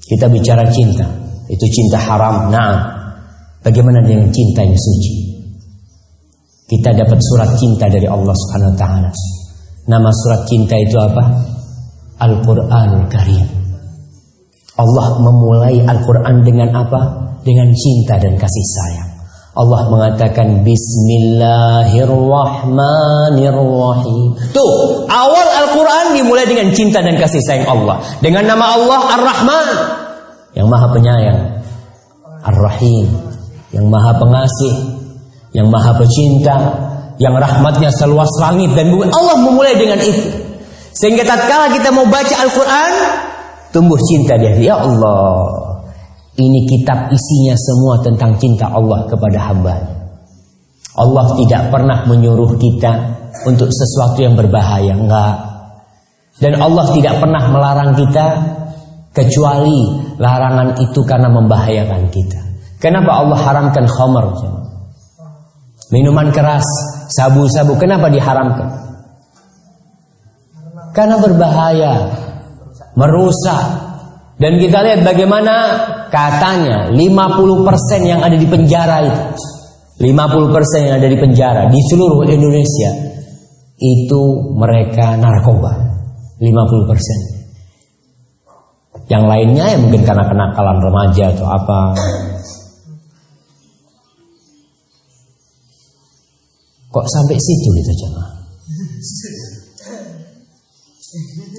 [SPEAKER 1] Kita bicara cinta, itu cinta haram. Nah, bagaimana dengan cinta yang suci? Kita dapat surat cinta dari Allah Subhanahu taala. Nama surat cinta itu apa? Al-Qur'anul Karim. Allah memulai Al-Quran dengan apa? Dengan cinta dan kasih sayang. Allah mengatakan Bismillahirrahmanirrahim. Tuh, awal Al-Quran dimulai dengan cinta dan kasih sayang Allah. Dengan nama Allah Ar-Rahman. Yang maha penyayang. Ar-Rahim. Yang maha pengasih. Yang maha pecinta. Yang rahmatnya seluas langit dan bumi. Allah memulai dengan itu. Sehingga tatkala kita mau baca Al-Quran, tumbuh cinta dia. Ya Allah, ini kitab isinya semua tentang cinta Allah kepada hamba. Allah tidak pernah menyuruh kita untuk sesuatu yang berbahaya, enggak. Dan Allah tidak pernah melarang kita Kecuali larangan itu karena membahayakan kita. Kenapa Allah haramkan khamar? Minuman keras, sabu-sabu, kenapa diharamkan? Karena berbahaya, merusak. Dan kita lihat bagaimana katanya 50% yang ada di penjara itu. 50% yang ada di penjara di seluruh Indonesia itu mereka narkoba. 50%. Yang lainnya ya mungkin karena kenakalan remaja atau apa. Kok sampai situ gitu jemaah?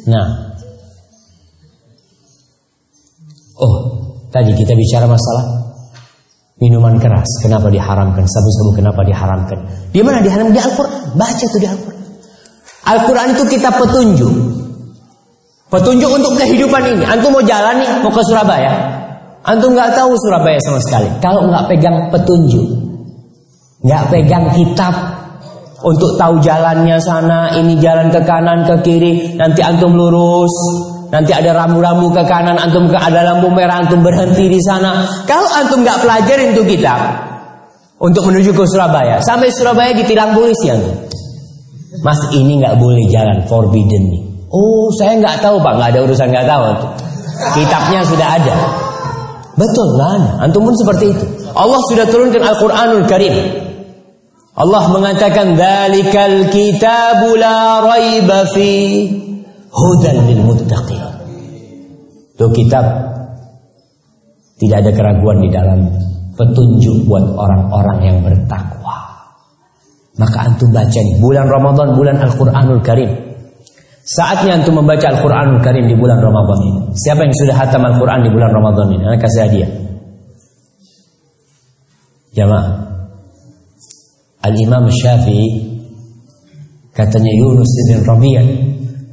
[SPEAKER 1] Nah, oh tadi kita bicara masalah minuman keras. Kenapa diharamkan? Sabu-sabu kenapa diharamkan? Di mana diharamkan? Di Al-Quran. Baca tuh di Al-Quran. Al-Quran itu kita petunjuk. Petunjuk untuk kehidupan ini. Antum mau jalan nih, mau ke Surabaya. Antum nggak tahu Surabaya sama sekali. Kalau nggak pegang petunjuk, nggak pegang kitab untuk tahu jalannya sana, ini jalan ke kanan, ke kiri, nanti antum lurus, nanti ada rambu-rambu ke kanan, antum ke ada lampu merah, antum berhenti di sana. Kalau antum nggak pelajarin tuh kitab untuk menuju ke Surabaya, sampai Surabaya ditilang polisi antum. Mas ini nggak boleh jalan, forbidden nih. Oh, saya nggak tahu pak, nggak ada urusan nggak tahu. Kitabnya sudah ada. Betul lah, antum pun seperti itu. Allah sudah turunkan Al-Quranul Karim. Allah mengatakan Dalikal kitabu la raiba fi hudan lil muttaqin. Itu kitab tidak ada keraguan di dalam petunjuk buat orang-orang yang bertakwa. Maka antum baca nih bulan Ramadan, bulan Al-Qur'anul Karim. Saatnya untuk membaca Al-Quran Karim di bulan Ramadan ini. Siapa yang sudah hatam Al-Quran di bulan Ramadan ini? Anak kasih hadiah. Jamaah. Al-Imam Syafi'i katanya Yunus bin Rabi'ah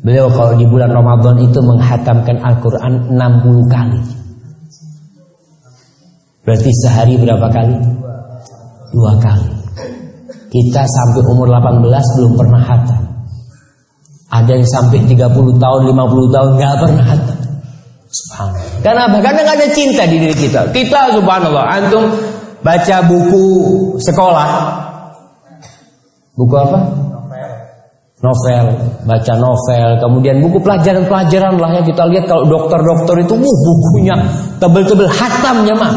[SPEAKER 1] beliau kalau di bulan Ramadan itu menghatamkan Al-Quran 60 kali. Berarti sehari berapa kali? Dua kali. Kita sampai umur 18 belum pernah hatam. Ada yang sampai 30 tahun, 50 tahun nggak pernah hatam. Subhanallah. Karena apa? Karena nggak ada cinta di diri kita. Kita subhanallah, antum baca buku sekolah. Buku apa? Novel. Baca novel, kemudian buku pelajaran-pelajaran lah ya kita lihat kalau dokter-dokter itu uh, bukunya tebel-tebel hatamnya mah.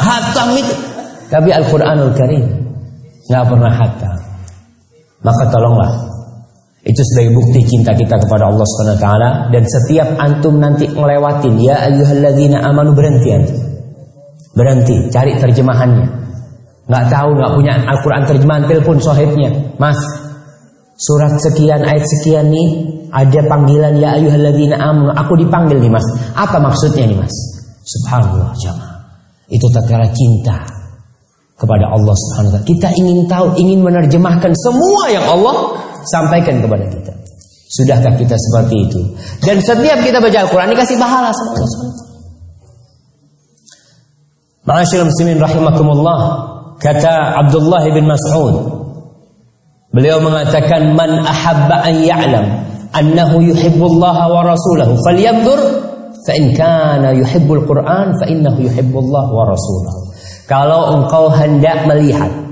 [SPEAKER 1] Hatam itu. Tapi Al-Qur'anul Karim nggak pernah hatam. Maka tolonglah itu sebagai bukti cinta kita kepada Allah Subhanahu taala dan setiap antum nanti ngelewatin ya ayyuhalladzina amanu berhenti antum. Berhenti, cari terjemahannya. Nggak tahu, nggak punya Al-Qur'an terjemahan telepon sohibnya. Mas, surat sekian ayat sekian nih ada panggilan ya ayyuhalladzina amanu. Aku dipanggil nih, Mas. Apa maksudnya nih, Mas? Subhanallah, jemaah. Itu tatkala cinta kepada Allah Subhanahu wa taala. Kita ingin tahu, ingin menerjemahkan semua yang Allah sampaikan kepada kita. Sudahkah kita seperti itu? Dan setiap kita baca Al-Quran dikasih pahala sama Allah SWT. Ma'asyil muslimin rahimakumullah. Kata Abdullah bin Mas'ud. Beliau mengatakan man ahabba an ya'lam annahu yuhibbullah wa rasulahu falyamdur fa in kana yuhibbul Qur'an fa innahu yuhibbullah wa rasulahu. Kalau engkau hendak melihat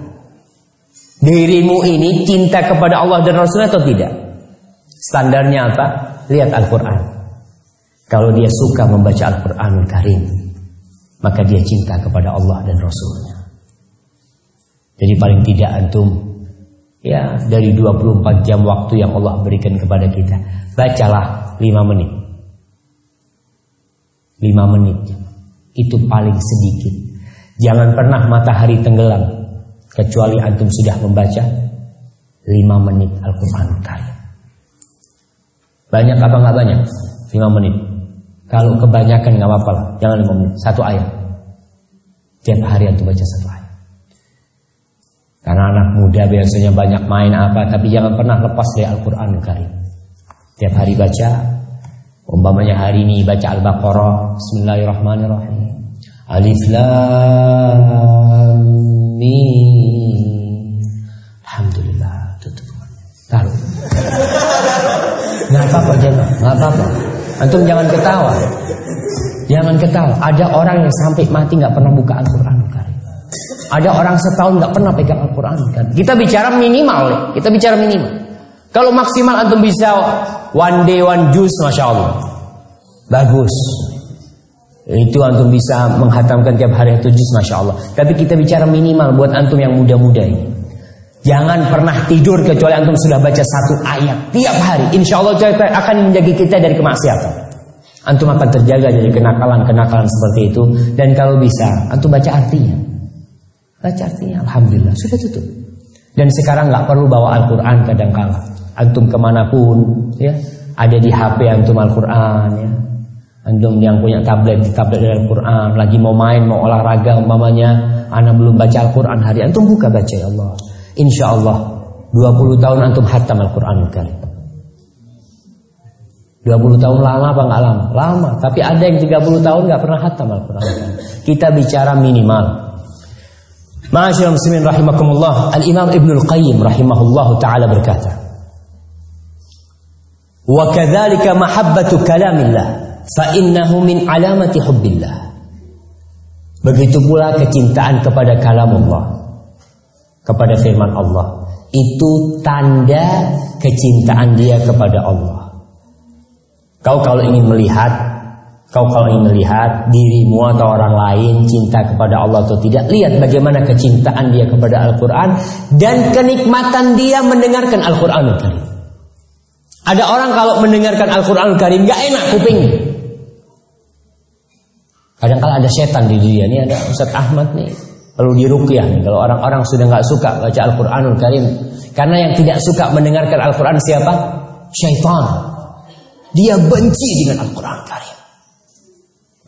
[SPEAKER 1] Dirimu ini cinta kepada Allah dan Rasulnya atau tidak? Standarnya apa? Lihat Al-Quran. Kalau dia suka membaca Al-Quranul Karim, maka dia cinta kepada Allah dan Rasulnya. Jadi paling tidak antum, ya dari 24 jam waktu yang Allah berikan kepada kita, bacalah 5 menit. 5 menit. Itu paling sedikit. Jangan pernah matahari tenggelam kecuali antum sudah membaca 5 menit Al-Quran Karim. Banyak apa nggak banyak? 5 menit. Kalau kebanyakan nggak apa-apa jangan 5 menit, satu ayat. Tiap hari antum baca satu ayat. Karena anak muda biasanya banyak main apa, tapi jangan pernah lepas dari Al-Quran Karim. Tiap hari baca, umpamanya hari ini baca Al-Baqarah, Bismillahirrahmanirrahim. Alif Lam Mim. Alhamdulillah tutup. Taruh. Nggak apa-apa jangan, nggak apa-apa. Antum jangan ketawa. Jangan ketawa. Ada orang yang sampai mati nggak pernah buka Al-Quran Ada orang setahun nggak pernah pegang Al-Quran Kita bicara minimal nih. Kita bicara minimal. Kalau maksimal antum bisa one day one juice, masya Allah, bagus. Itu antum bisa menghatamkan tiap hari satu juz, masya Allah. Tapi kita bicara minimal buat antum yang muda-muda ini. Jangan pernah tidur kecuali antum sudah baca satu ayat tiap hari. Insya Allah akan menjaga kita dari kemaksiatan. Antum akan terjaga dari kenakalan-kenakalan seperti itu. Dan kalau bisa, antum baca artinya. Baca artinya, Alhamdulillah, sudah tutup. Dan sekarang nggak perlu bawa Al-Quran kadang-kala. Antum ke mana pun, ya, ada di HP antum Al-Quran, ya. Antum yang punya tablet, di tablet dari Al-Quran, lagi mau main, mau olahraga, umpamanya, anak belum baca Al-Quran hari, antum buka baca ya Allah. Insya Allah, 20 tahun antum hatam Al-Quran kali. 20 tahun lama apa nggak lama? Lama, tapi ada yang 30 tahun nggak pernah hatam Al-Quran. Kita bicara minimal. Ma'asyiral muslimin rahimakumullah, Al-Imam Ibnul Qayyim rahimahullah taala berkata, "Wa kadzalika mahabbatu kalamillah." fa innahu min alamati hubbillah. Begitu pula kecintaan kepada kalam Allah, kepada firman Allah. Itu tanda kecintaan dia kepada Allah. Kau kalau ingin melihat, kau kalau ingin melihat dirimu atau orang lain cinta kepada Allah atau tidak, lihat bagaimana kecintaan dia kepada Al-Quran dan kenikmatan dia mendengarkan Al-Quranul Karim. Ada orang kalau mendengarkan Al-Quranul Karim gak enak kupingnya. Kadang-kala ada setan di dunia ini ada Ustaz Ahmad nih perlu diruqyah nih kalau orang-orang sudah nggak suka baca Al-Qur'anul Karim karena yang tidak suka mendengarkan Al-Qur'an siapa? Syaitan. Dia benci dengan Al-Qur'an.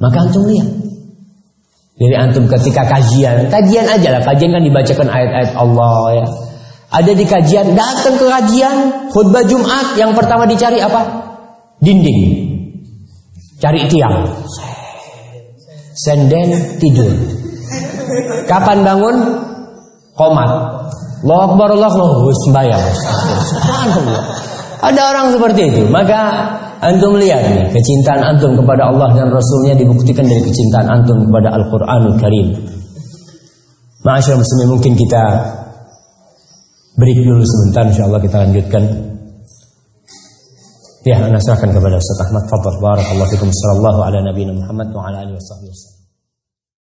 [SPEAKER 1] Maka antum lihat. Jadi antum ketika kajian, kajian aja lah, kajian kan dibacakan ayat-ayat Allah ya. Ada di kajian, datang ke kajian, khutbah Jumat yang pertama dicari apa? Dinding. Cari tiang. Senden tidur. Kapan bangun? Komat. Allah Akbar Allah sembahyang. Ada orang seperti itu. Maka antum lihat nih, kecintaan antum kepada Allah dan Rasulnya dibuktikan dari kecintaan antum kepada Al-Quranul Karim. Masyaallah muslimin mungkin kita break dulu sebentar insyaallah kita lanjutkan. Ya, anda serahkan kepada Ustaz Ahmad Fadl. Barakallahu fikum sallallahu ala nabiyina Muhammad wa.